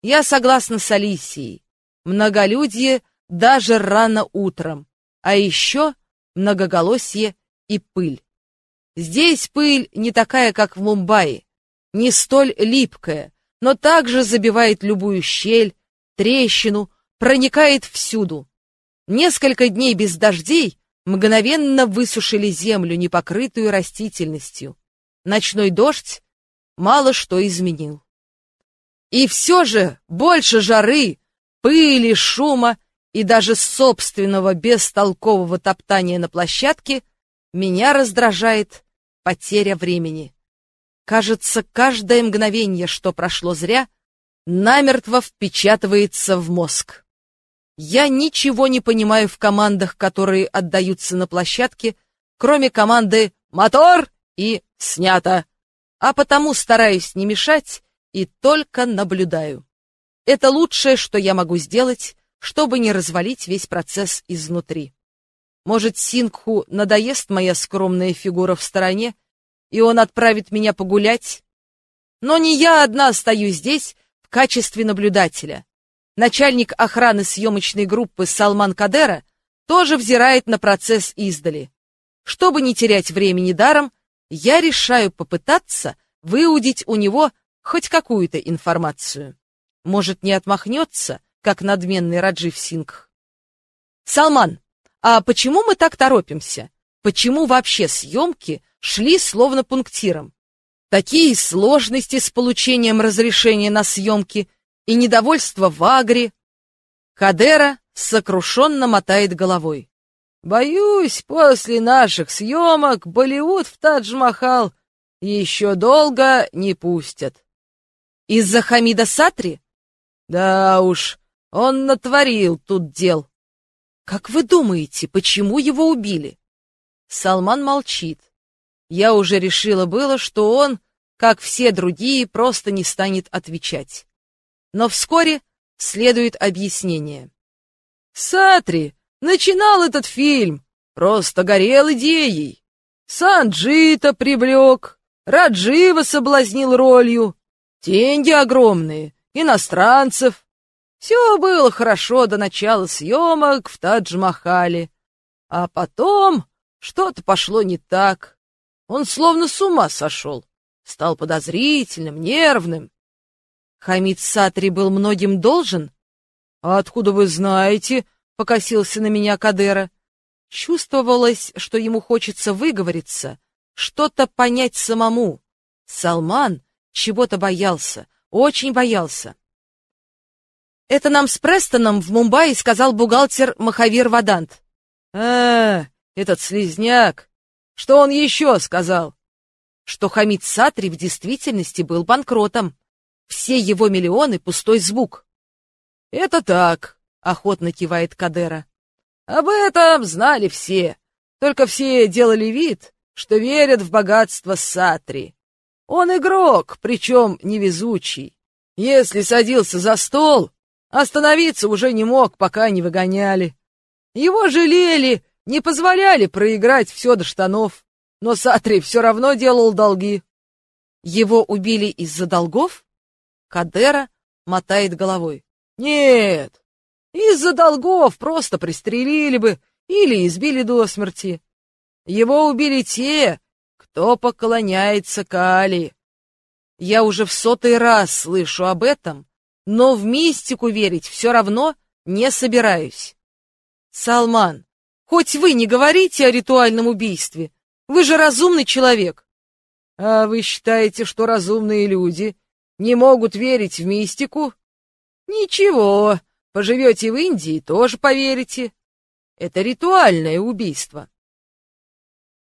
Я согласна с Алисией. Многолюдье даже рано утром, а еще многоголосье и пыль. Здесь пыль не такая, как в Мумбаи, не столь липкая, но также забивает любую щель, трещину, проникает всюду. Несколько дней без дождей мгновенно высушили землю, не покрытую растительностью. Ночной дождь мало что изменил. И все же больше жары, пыли, шума и даже собственного бестолкового топтания на площадке меня раздражает потеря времени. Кажется, каждое мгновение, что прошло зря, намертво впечатывается в мозг. Я ничего не понимаю в командах, которые отдаются на площадке, кроме команды «Мотор» и «Снято», а потому стараюсь не мешать и только наблюдаю. Это лучшее, что я могу сделать, чтобы не развалить весь процесс изнутри. Может, Сингху надоест моя скромная фигура в стороне, и он отправит меня погулять? Но не я одна остаюсь здесь в качестве наблюдателя. Начальник охраны съемочной группы Салман Кадера тоже взирает на процесс издали. Чтобы не терять времени даром, я решаю попытаться выудить у него хоть какую-то информацию. Может, не отмахнется, как надменный Раджив Сингх. Салман, а почему мы так торопимся? Почему вообще съемки шли словно пунктиром? Такие сложности с получением разрешения на съемки и недовольство в Агре. Кадера сокрушенно мотает головой. Боюсь, после наших съемок Болливуд в Тадж-Махал еще долго не пустят. Из-за Хамида Сатри? Да уж, он натворил тут дел. Как вы думаете, почему его убили? Салман молчит. Я уже решила было, что он, как все другие, просто не станет отвечать. Но вскоре следует объяснение. Сатри начинал этот фильм, просто горел идеей. Санджита привлек, Раджива соблазнил ролью. Деньги огромные, иностранцев. Все было хорошо до начала съемок в Тадж-Махале. А потом что-то пошло не так. Он словно с ума сошел. Стал подозрительным, нервным. Хамид Сатри был многим должен? А откуда вы знаете? Покосился на меня Кадера. Чувствовалось, что ему хочется выговориться, что-то понять самому. Салман чего-то боялся, очень боялся. Это нам с Престоном в Мумбаи сказал бухгалтер Махавир Вадант. А, этот слизняк. Что он еще сказал? Что Хамид Сатри в действительности был банкротом. Все его миллионы — пустой звук. Это так, — охотно кивает Кадера. Об этом знали все. Только все делали вид, что верят в богатство Сатри. Он игрок, причем невезучий. Если садился за стол, остановиться уже не мог, пока не выгоняли. Его жалели, не позволяли проиграть все до штанов, но Сатри все равно делал долги. Его убили из-за долгов? Кадера мотает головой. Нет, из-за долгов просто пристрелили бы или избили до смерти. Его убили те, кто поклоняется Кали. Я уже в сотый раз слышу об этом, но в мистику верить все равно не собираюсь. Салман, хоть вы не говорите о ритуальном убийстве, вы же разумный человек. А вы считаете, что разумные люди не могут верить в мистику? Ничего, поживете в Индии, тоже поверите. Это ритуальное убийство.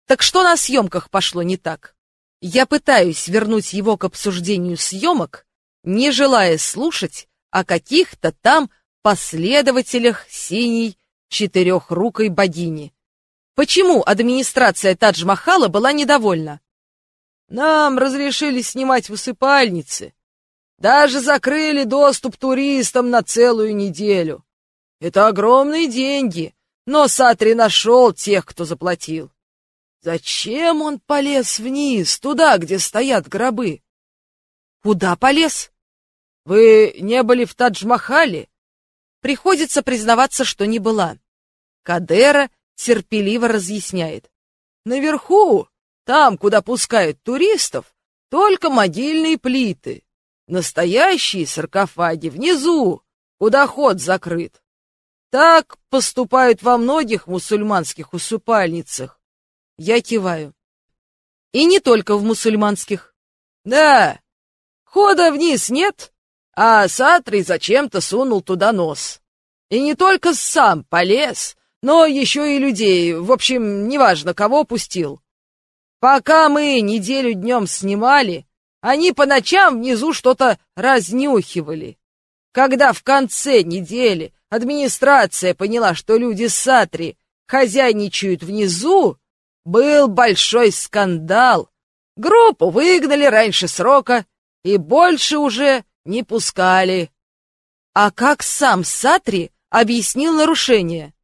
Так что на съемках пошло не так? Я пытаюсь вернуть его к обсуждению съемок, не желая слушать о каких-то там последователях синей четырехрукой богини. Почему администрация Тадж-Махала была недовольна? Нам разрешили снимать в усыпальнице. Даже закрыли доступ туристам на целую неделю. Это огромные деньги, но Сатри нашел тех, кто заплатил. Зачем он полез вниз, туда, где стоят гробы? Куда полез? Вы не были в Тадж-Махале? Приходится признаваться, что не была. Кадера терпеливо разъясняет. Наверху, там, куда пускают туристов, только могильные плиты. Настоящие саркофаги внизу, куда ход закрыт. Так поступают во многих мусульманских усыпальницах. Я киваю. И не только в мусульманских. Да, хода вниз нет, а Сатрий зачем-то сунул туда нос. И не только сам полез, но еще и людей, в общем, неважно, кого пустил. Пока мы неделю днем снимали, они по ночам внизу что-то разнюхивали. Когда в конце недели администрация поняла, что люди Сатри хозяйничают внизу, был большой скандал. Группу выгнали раньше срока и больше уже не пускали. А как сам Сатри объяснил нарушение?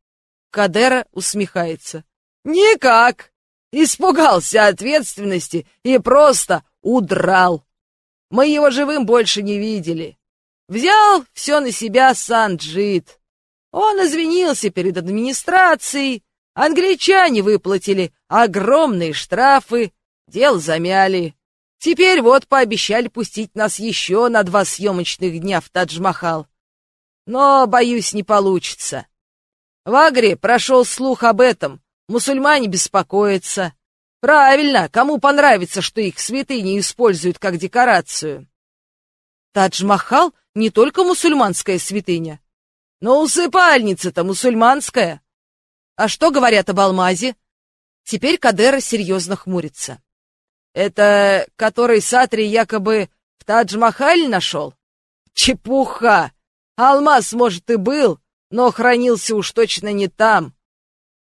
Кадера усмехается. Никак. Испугался ответственности и просто удрал. Мы его живым больше не видели. Взял все на себя Санджит. Он извинился перед администрацией, Англичане выплатили огромные штрафы, дел замяли. Теперь вот пообещали пустить нас еще на два съемочных дня в Тадж-Махал. Но, боюсь, не получится. В Агре прошел слух об этом. Мусульмане беспокоятся. Правильно, кому понравится, что их святыни используют как декорацию. Тадж-Махал не только мусульманская святыня, но усыпальница-то мусульманская. А что говорят об алмазе? Теперь Кадера серьезно хмурится. Это который Сатри якобы в Тадж-Махале нашел? Чепуха! Алмаз, может, и был,
но хранился уж точно не там.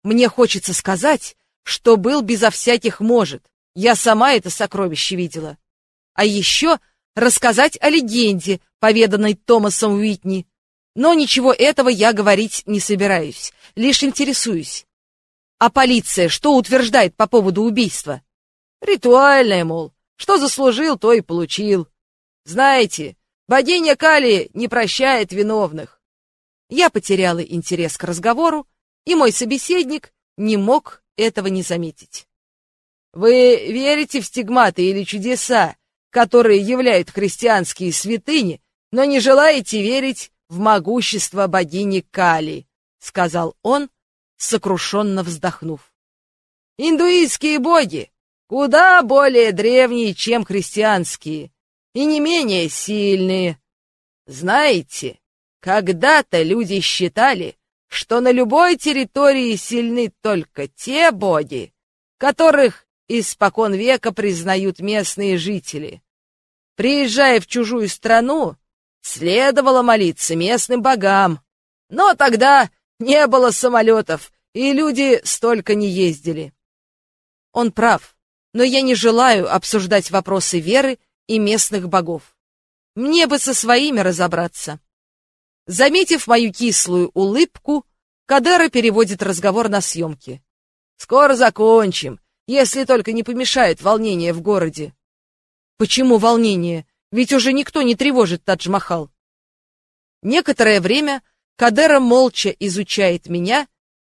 Мне хочется сказать, что был безо всяких может. Я сама это сокровище видела. А еще рассказать о легенде, поведанной Томасом Уитни. Но ничего этого я говорить не собираюсь, лишь интересуюсь. А полиция что утверждает по поводу убийства?
Ритуальное, мол, что заслужил, то и получил. Знаете, богиня Кали не прощает виновных.
Я потеряла интерес к разговору, и мой собеседник не мог этого не заметить.
Вы верите в стигматы или чудеса, которые являют христианские святыни, но не желаете верить в могущество богини Кали, сказал он, сокрушенно вздохнув. Индуистские боги куда более древние, чем христианские, и не менее сильные. Знаете, когда-то люди считали, что на любой территории сильны только те боги, которых испокон века признают местные жители. Приезжая в чужую страну, следовало молиться местным богам, но тогда не было самолетов, и люди столько не ездили.
Он прав, но я не желаю обсуждать вопросы веры и местных богов. Мне бы со своими разобраться. Заметив мою кислую улыбку, Кадера переводит разговор на съемки.
«Скоро закончим, если только не помешает волнение в городе».
«Почему волнение? Ведь уже никто не тревожит Тадж-Махал». Некоторое время Кадера молча изучает меня,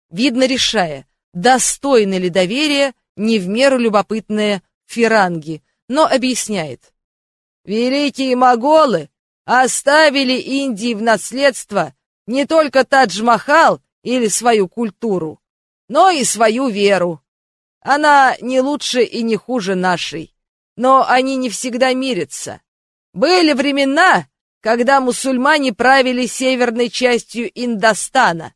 видно решая, достойны ли доверия не в меру любопытные фиранги, но объясняет.
«Великие моголы оставили Индии в наследство не только Тадж-Махал или свою культуру, но и свою веру. Она не лучше и не хуже нашей, но они не всегда мирятся. Были времена, когда мусульмане правили северной частью Индостана,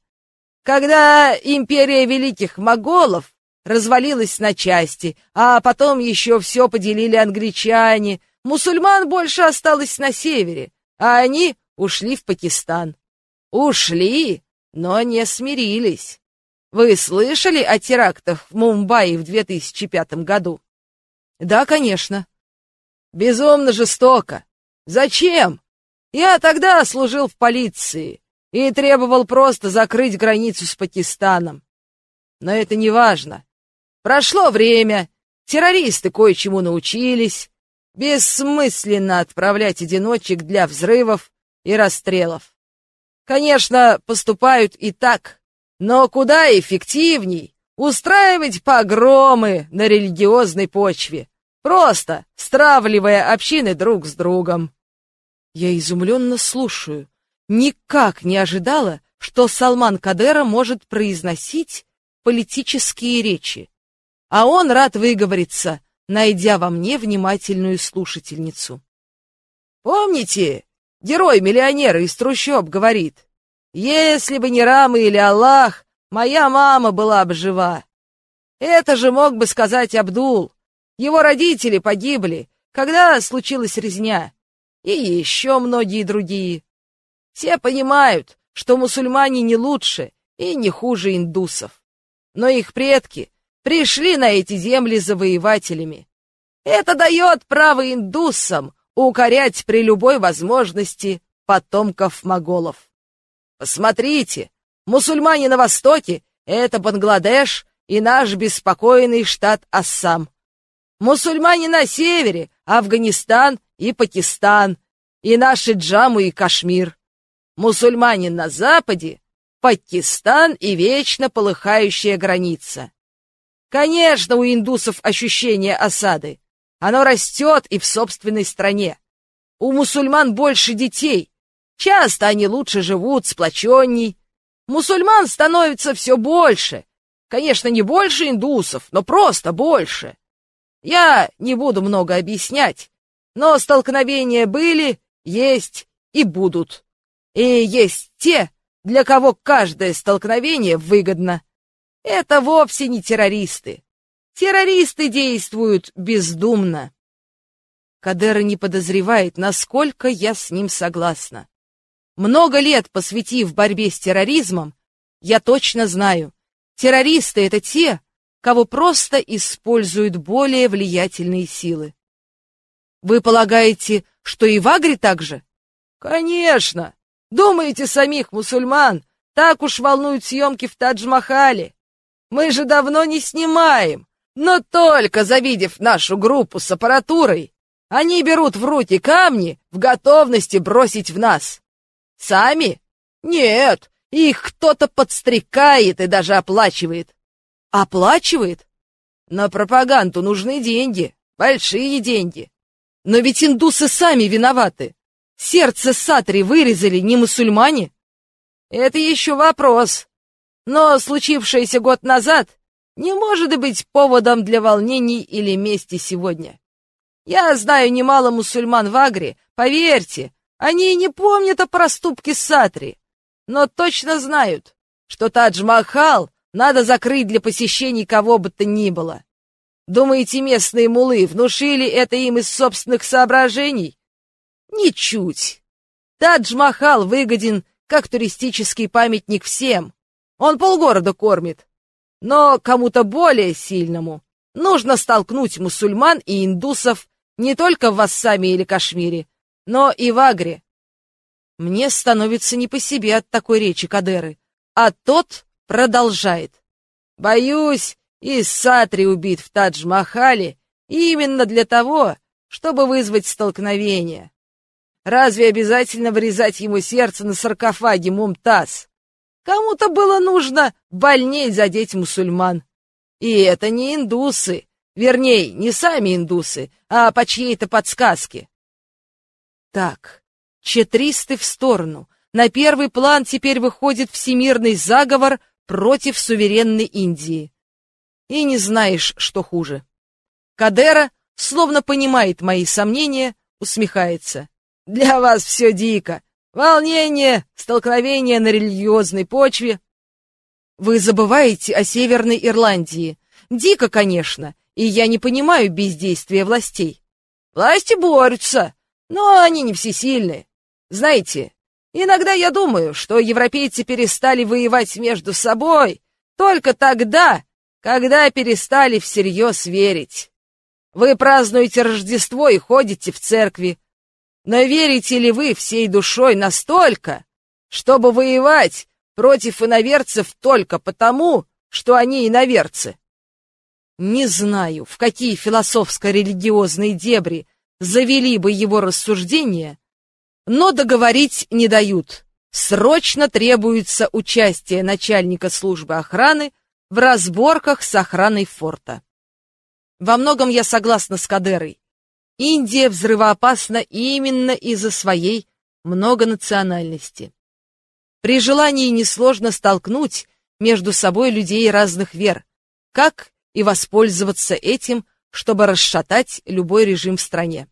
когда империя великих моголов развалилась на части, а потом еще все поделили англичане, мусульман больше осталось на севере, а они ушли в Пакистан. Ушли, но не смирились. Вы слышали о терактах в Мумбаи в 2005 году?
Да, конечно.
Безумно жестоко. Зачем? Я тогда служил в полиции и требовал просто закрыть границу с Пакистаном. Но это не важно. Прошло время, террористы кое-чему научились, Бессмысленно отправлять одиночек для взрывов и расстрелов. Конечно, поступают и так, но куда эффективней устраивать погромы на религиозной почве, просто стравливая общины друг с другом.
Я изумленно слушаю. Никак не ожидала, что Салман Кадера может произносить политические речи. А он рад выговориться, найдя во мне внимательную слушательницу.
«Помните, герой-миллионер из трущоб говорит, если бы не Рама или Аллах, моя мама была бы жива. Это же мог бы сказать Абдул. Его родители погибли, когда случилась резня, и еще многие другие. Все понимают, что мусульмане не лучше и не хуже индусов. Но их предки пришли на эти земли завоевателями. Это дает право индусам укорять при любой возможности потомков моголов. Посмотрите, мусульмане на востоке — это Бангладеш и наш беспокойный штат Ассам. Мусульмане на севере — Афганистан и Пакистан, и наши Джаму и Кашмир. Мусульмане на западе — Пакистан и вечно полыхающая граница. Конечно, у индусов ощущение осады. Оно растет и в собственной стране. У мусульман больше детей. Часто они лучше живут, сплоченней. Мусульман становится все больше. Конечно, не больше индусов, но просто больше. Я не буду много объяснять, но столкновения были, есть и будут. И есть те, для кого каждое столкновение выгодно. Это вовсе не террористы. Террористы действуют бездумно. Кадера не подозревает, насколько я с ним согласна.
Много лет посвятив борьбе с терроризмом, я точно знаю, террористы — это те, кого просто используют более влиятельные силы. Вы полагаете, что и в Агре так же?
Конечно. Думаете, самих мусульман так уж волнуют съемки в Тадж-Махале? Мы же давно не снимаем. Но только завидев нашу группу с аппаратурой, они берут в руки камни в готовности бросить в нас. Сами? Нет, их кто-то подстрекает и даже оплачивает.
Оплачивает?
На пропаганду нужны деньги, большие деньги.
Но ведь индусы сами виноваты. Сердце Сатри вырезали не мусульмане.
Это еще вопрос. Но случившееся год назад не может быть поводом для волнений или мести сегодня. Я знаю немало мусульман в Агре, поверьте, они не помнят о проступке Сатри, но точно знают, что Тадж-Махал надо закрыть для посещений кого бы то ни было. Думаете, местные мулы внушили это им из собственных соображений? Ничуть. Тадж-Махал выгоден как туристический памятник всем. Он полгорода кормит. Но кому-то более сильному нужно столкнуть мусульман и индусов не только в Вассаме или Кашмире, но и в Агре. Мне становится не по себе от такой речи Кадеры, а тот продолжает. Боюсь, и Сатри убит в Тадж-Махале именно для того, чтобы вызвать столкновение. Разве обязательно вырезать ему сердце на саркофаге Мумтаз? Кому-то было нужно больней задеть мусульман. И это не индусы, вернее, не сами индусы, а по чьей-то подсказке. Так, четристы в сторону. На первый план теперь выходит всемирный заговор против суверенной Индии. И не знаешь, что хуже. Кадера, словно понимает мои сомнения, усмехается. Для вас все дико. Волнение, столкновение на религиозной почве. Вы забываете о Северной Ирландии. Дико, конечно, и я не понимаю бездействия властей. Власти борются, но они не всесильны. Знаете, иногда я думаю, что европейцы перестали воевать между собой только тогда, когда перестали всерьез верить. Вы празднуете Рождество и ходите в церкви, но верите ли вы всей душой настолько, чтобы воевать против иноверцев только потому, что они иноверцы? Не знаю, в какие философско-религиозные дебри завели бы его рассуждения, но договорить не дают. Срочно требуется участие начальника службы охраны в разборках с охраной форта. Во многом я согласна с Кадерой. Индия взрывоопасна именно из-за своей многонациональности. При желании несложно столкнуть между собой людей разных вер, как и воспользоваться этим, чтобы расшатать любой режим в стране.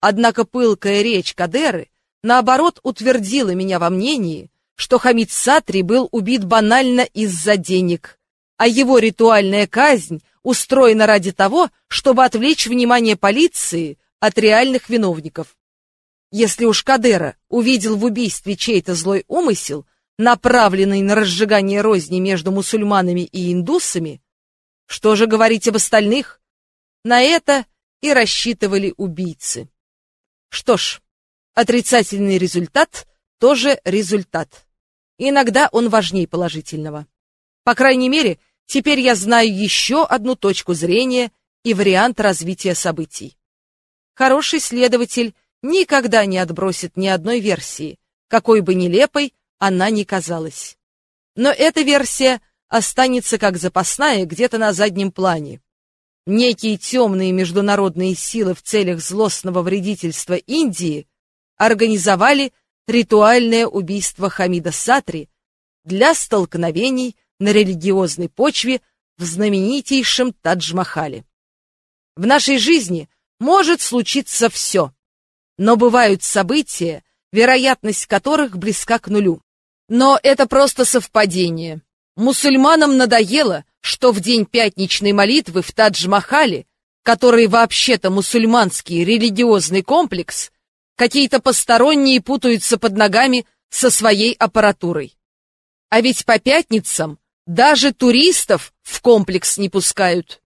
Однако пылкая речь Кадеры, наоборот, утвердила меня во мнении, что Хамид Сатри был убит банально из-за денег, а его ритуальная казнь устроена ради того, чтобы отвлечь внимание полиции от реальных виновников. Если уж Кадера увидел в убийстве чей-то злой умысел, направленный на разжигание розни между мусульманами и индусами, что же говорить об остальных? На это и рассчитывали убийцы. Что ж, отрицательный результат тоже результат. Иногда он важнее положительного. По крайней мере, Теперь я знаю еще одну точку зрения и вариант развития событий. Хороший следователь никогда не отбросит ни одной версии, какой бы нелепой она ни казалась. Но эта версия останется как запасная где-то на заднем плане. Некие темные международные силы в целях злостного вредительства Индии организовали ритуальное убийство Хамида Сатри для столкновений на религиозной почве в знаменитейшем Тадж-Махале. В нашей жизни может случиться все, но бывают события, вероятность которых близка к нулю. Но это просто совпадение. Мусульманам надоело, что в день пятничной молитвы в Тадж-Махале, который вообще-то мусульманский религиозный комплекс,
Какие-то посторонние путаются под ногами со своей аппаратурой. А ведь по пятницам даже туристов в комплекс не пускают.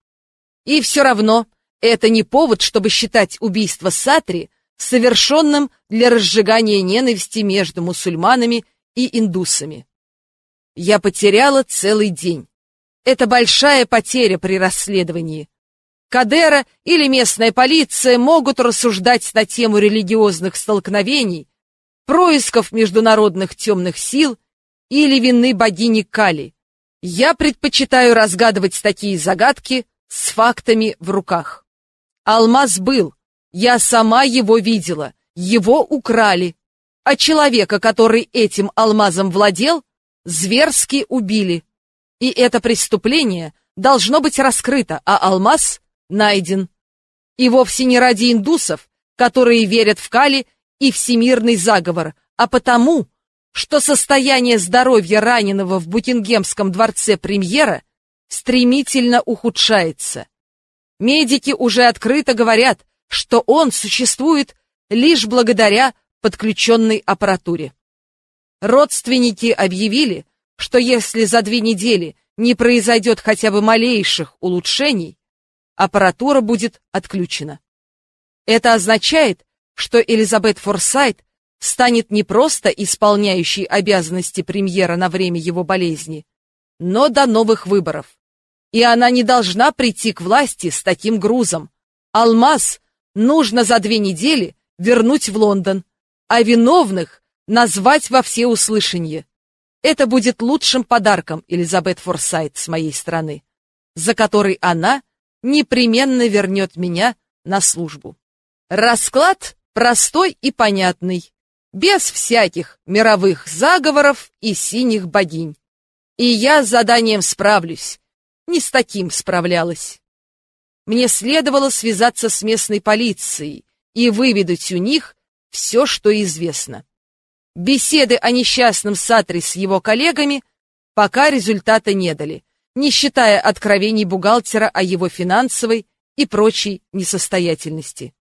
И все равно это не повод, чтобы считать убийство Сатри совершенным для разжигания ненависти между мусульманами и индусами. Я потеряла целый день. Это большая потеря при расследовании. Кадера или местная полиция могут рассуждать на тему религиозных столкновений, происков международных темных сил или вины богини Кали. Я предпочитаю разгадывать такие загадки с фактами в руках. Алмаз был, я сама его видела, его украли, а человека, который этим алмазом владел, зверски убили. И это преступление должно быть раскрыто, а алмаз найден. И вовсе не ради индусов, которые верят в Кали и всемирный заговор, а потому, что состояние здоровья раненого в Букингемском дворце премьера стремительно ухудшается. Медики уже открыто говорят, что он существует лишь благодаря подключенной аппаратуре. Родственники объявили, что если за две недели не произойдет хотя бы малейших улучшений, аппаратура будет отключена. Это означает, что Элизабет Форсайт станет не просто исполняющей обязанности премьера на время его болезни, но до новых выборов. И она не должна прийти к власти с таким грузом. Алмаз нужно за две недели вернуть в Лондон, а виновных назвать во всеуслышание. Это будет лучшим подарком Элизабет Форсайт с моей стороны, за который она непременно вернет меня на службу. Расклад простой и понятный без всяких мировых заговоров и синих богинь. И я с заданием справлюсь. Не с таким справлялась. Мне следовало связаться с местной полицией и выведать у них все, что известно. Беседы о несчастном Сатре с его коллегами пока результата не дали, не считая откровений бухгалтера о его финансовой и прочей несостоятельности.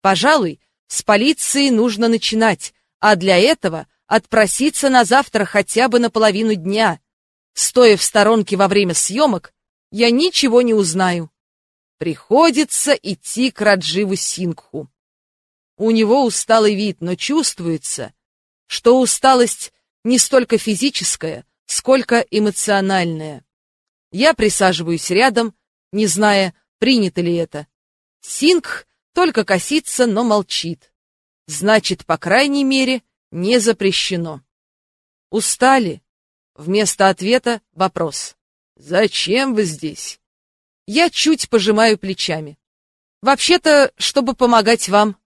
Пожалуй, с полицией нужно начинать, а для этого отпроситься на завтра хотя бы на половину дня. Стоя в сторонке во время съемок, я ничего не узнаю. Приходится идти к Радживу Сингху. У него усталый вид, но чувствуется, что усталость не столько физическая, сколько эмоциональная. Я присаживаюсь рядом, не зная, принято ли это. Сингх только косится, но молчит. Значит, по крайней мере, не запрещено. Устали? Вместо ответа вопрос. Зачем вы здесь? Я чуть пожимаю плечами. Вообще-то, чтобы помогать вам.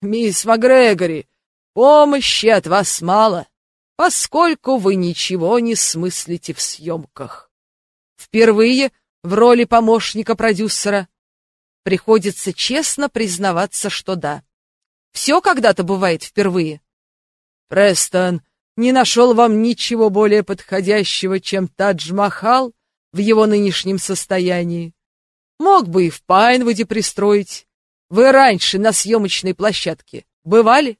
Мисс МакГрегори, помощи от вас мало, поскольку вы ничего не смыслите в съемках. Впервые в роли помощника продюсера Приходится честно признаваться, что да. Все когда-то бывает впервые. Престон не нашел вам ничего более подходящего, чем Тадж-Махал в его нынешнем состоянии. Мог бы и в Пайнвуде пристроить. Вы раньше на съемочной площадке бывали?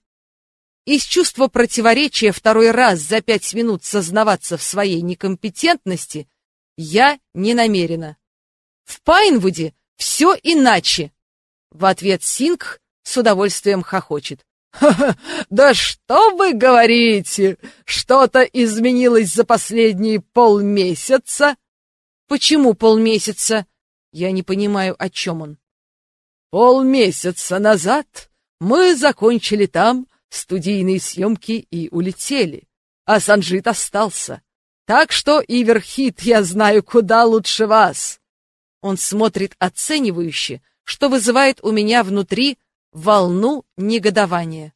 Из чувства противоречия второй раз за пять минут сознаваться в своей некомпетентности я не намерена. В Пайнвуде все иначе. В ответ Синг с удовольствием хохочет. «Ха да что вы говорите? Что-то изменилось за последние полмесяца?» «Почему полмесяца?» Я не понимаю, о чем он. «Полмесяца назад мы закончили там студийные съемки и улетели, а Санжит остался. Так что Иверхит я знаю куда лучше вас. Он смотрит оценивающе, что вызывает у меня внутри волну негодования.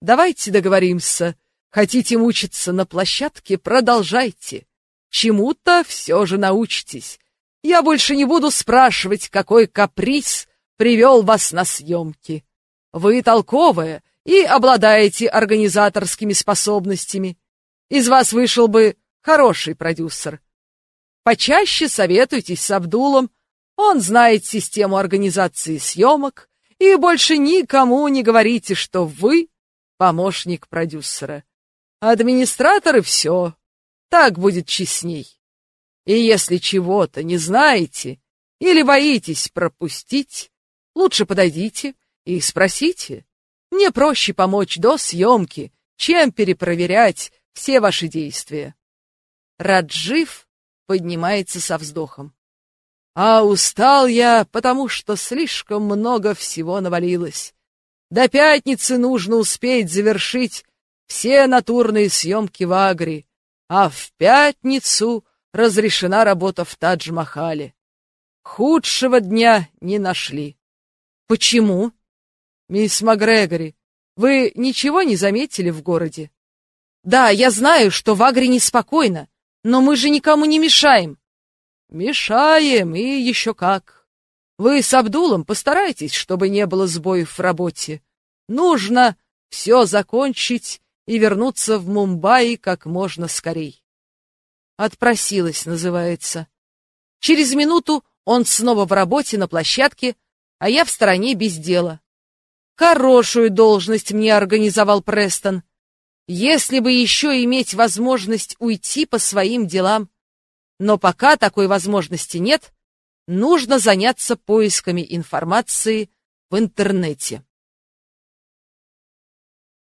Давайте договоримся. Хотите мучиться на площадке, продолжайте. Чему-то все же научитесь. Я больше не буду спрашивать, какой каприз привел вас на съемки. Вы толковая и обладаете организаторскими способностями. Из вас вышел бы хороший продюсер. Почаще советуйтесь с Абдулом, он знает систему организации съемок
И больше никому не говорите, что вы помощник продюсера. Администратор и все. Так будет честней. И если чего-то не знаете или боитесь пропустить, лучше подойдите и спросите. Мне проще помочь до съемки, чем перепроверять все ваши действия. Раджив поднимается со вздохом. А устал я, потому что слишком много всего навалилось. До пятницы нужно успеть завершить все натурные съемки в Агре, а в пятницу разрешена работа в Тадж-Махале. Худшего дня не нашли. Почему? Мисс Макгрегори, вы ничего не заметили в городе? Да, я знаю, что в Агре неспокойно, но мы же никому не мешаем. Мешаем, и еще как. Вы с Абдулом постарайтесь, чтобы не было сбоев в работе. Нужно все закончить и вернуться в Мумбаи как можно скорей. Отпросилась, называется. Через минуту он снова в работе на площадке, а я в стороне без дела. Хорошую должность мне организовал Престон. Если бы еще иметь возможность уйти по своим делам. Но пока такой возможности нет, нужно заняться поисками информации в интернете.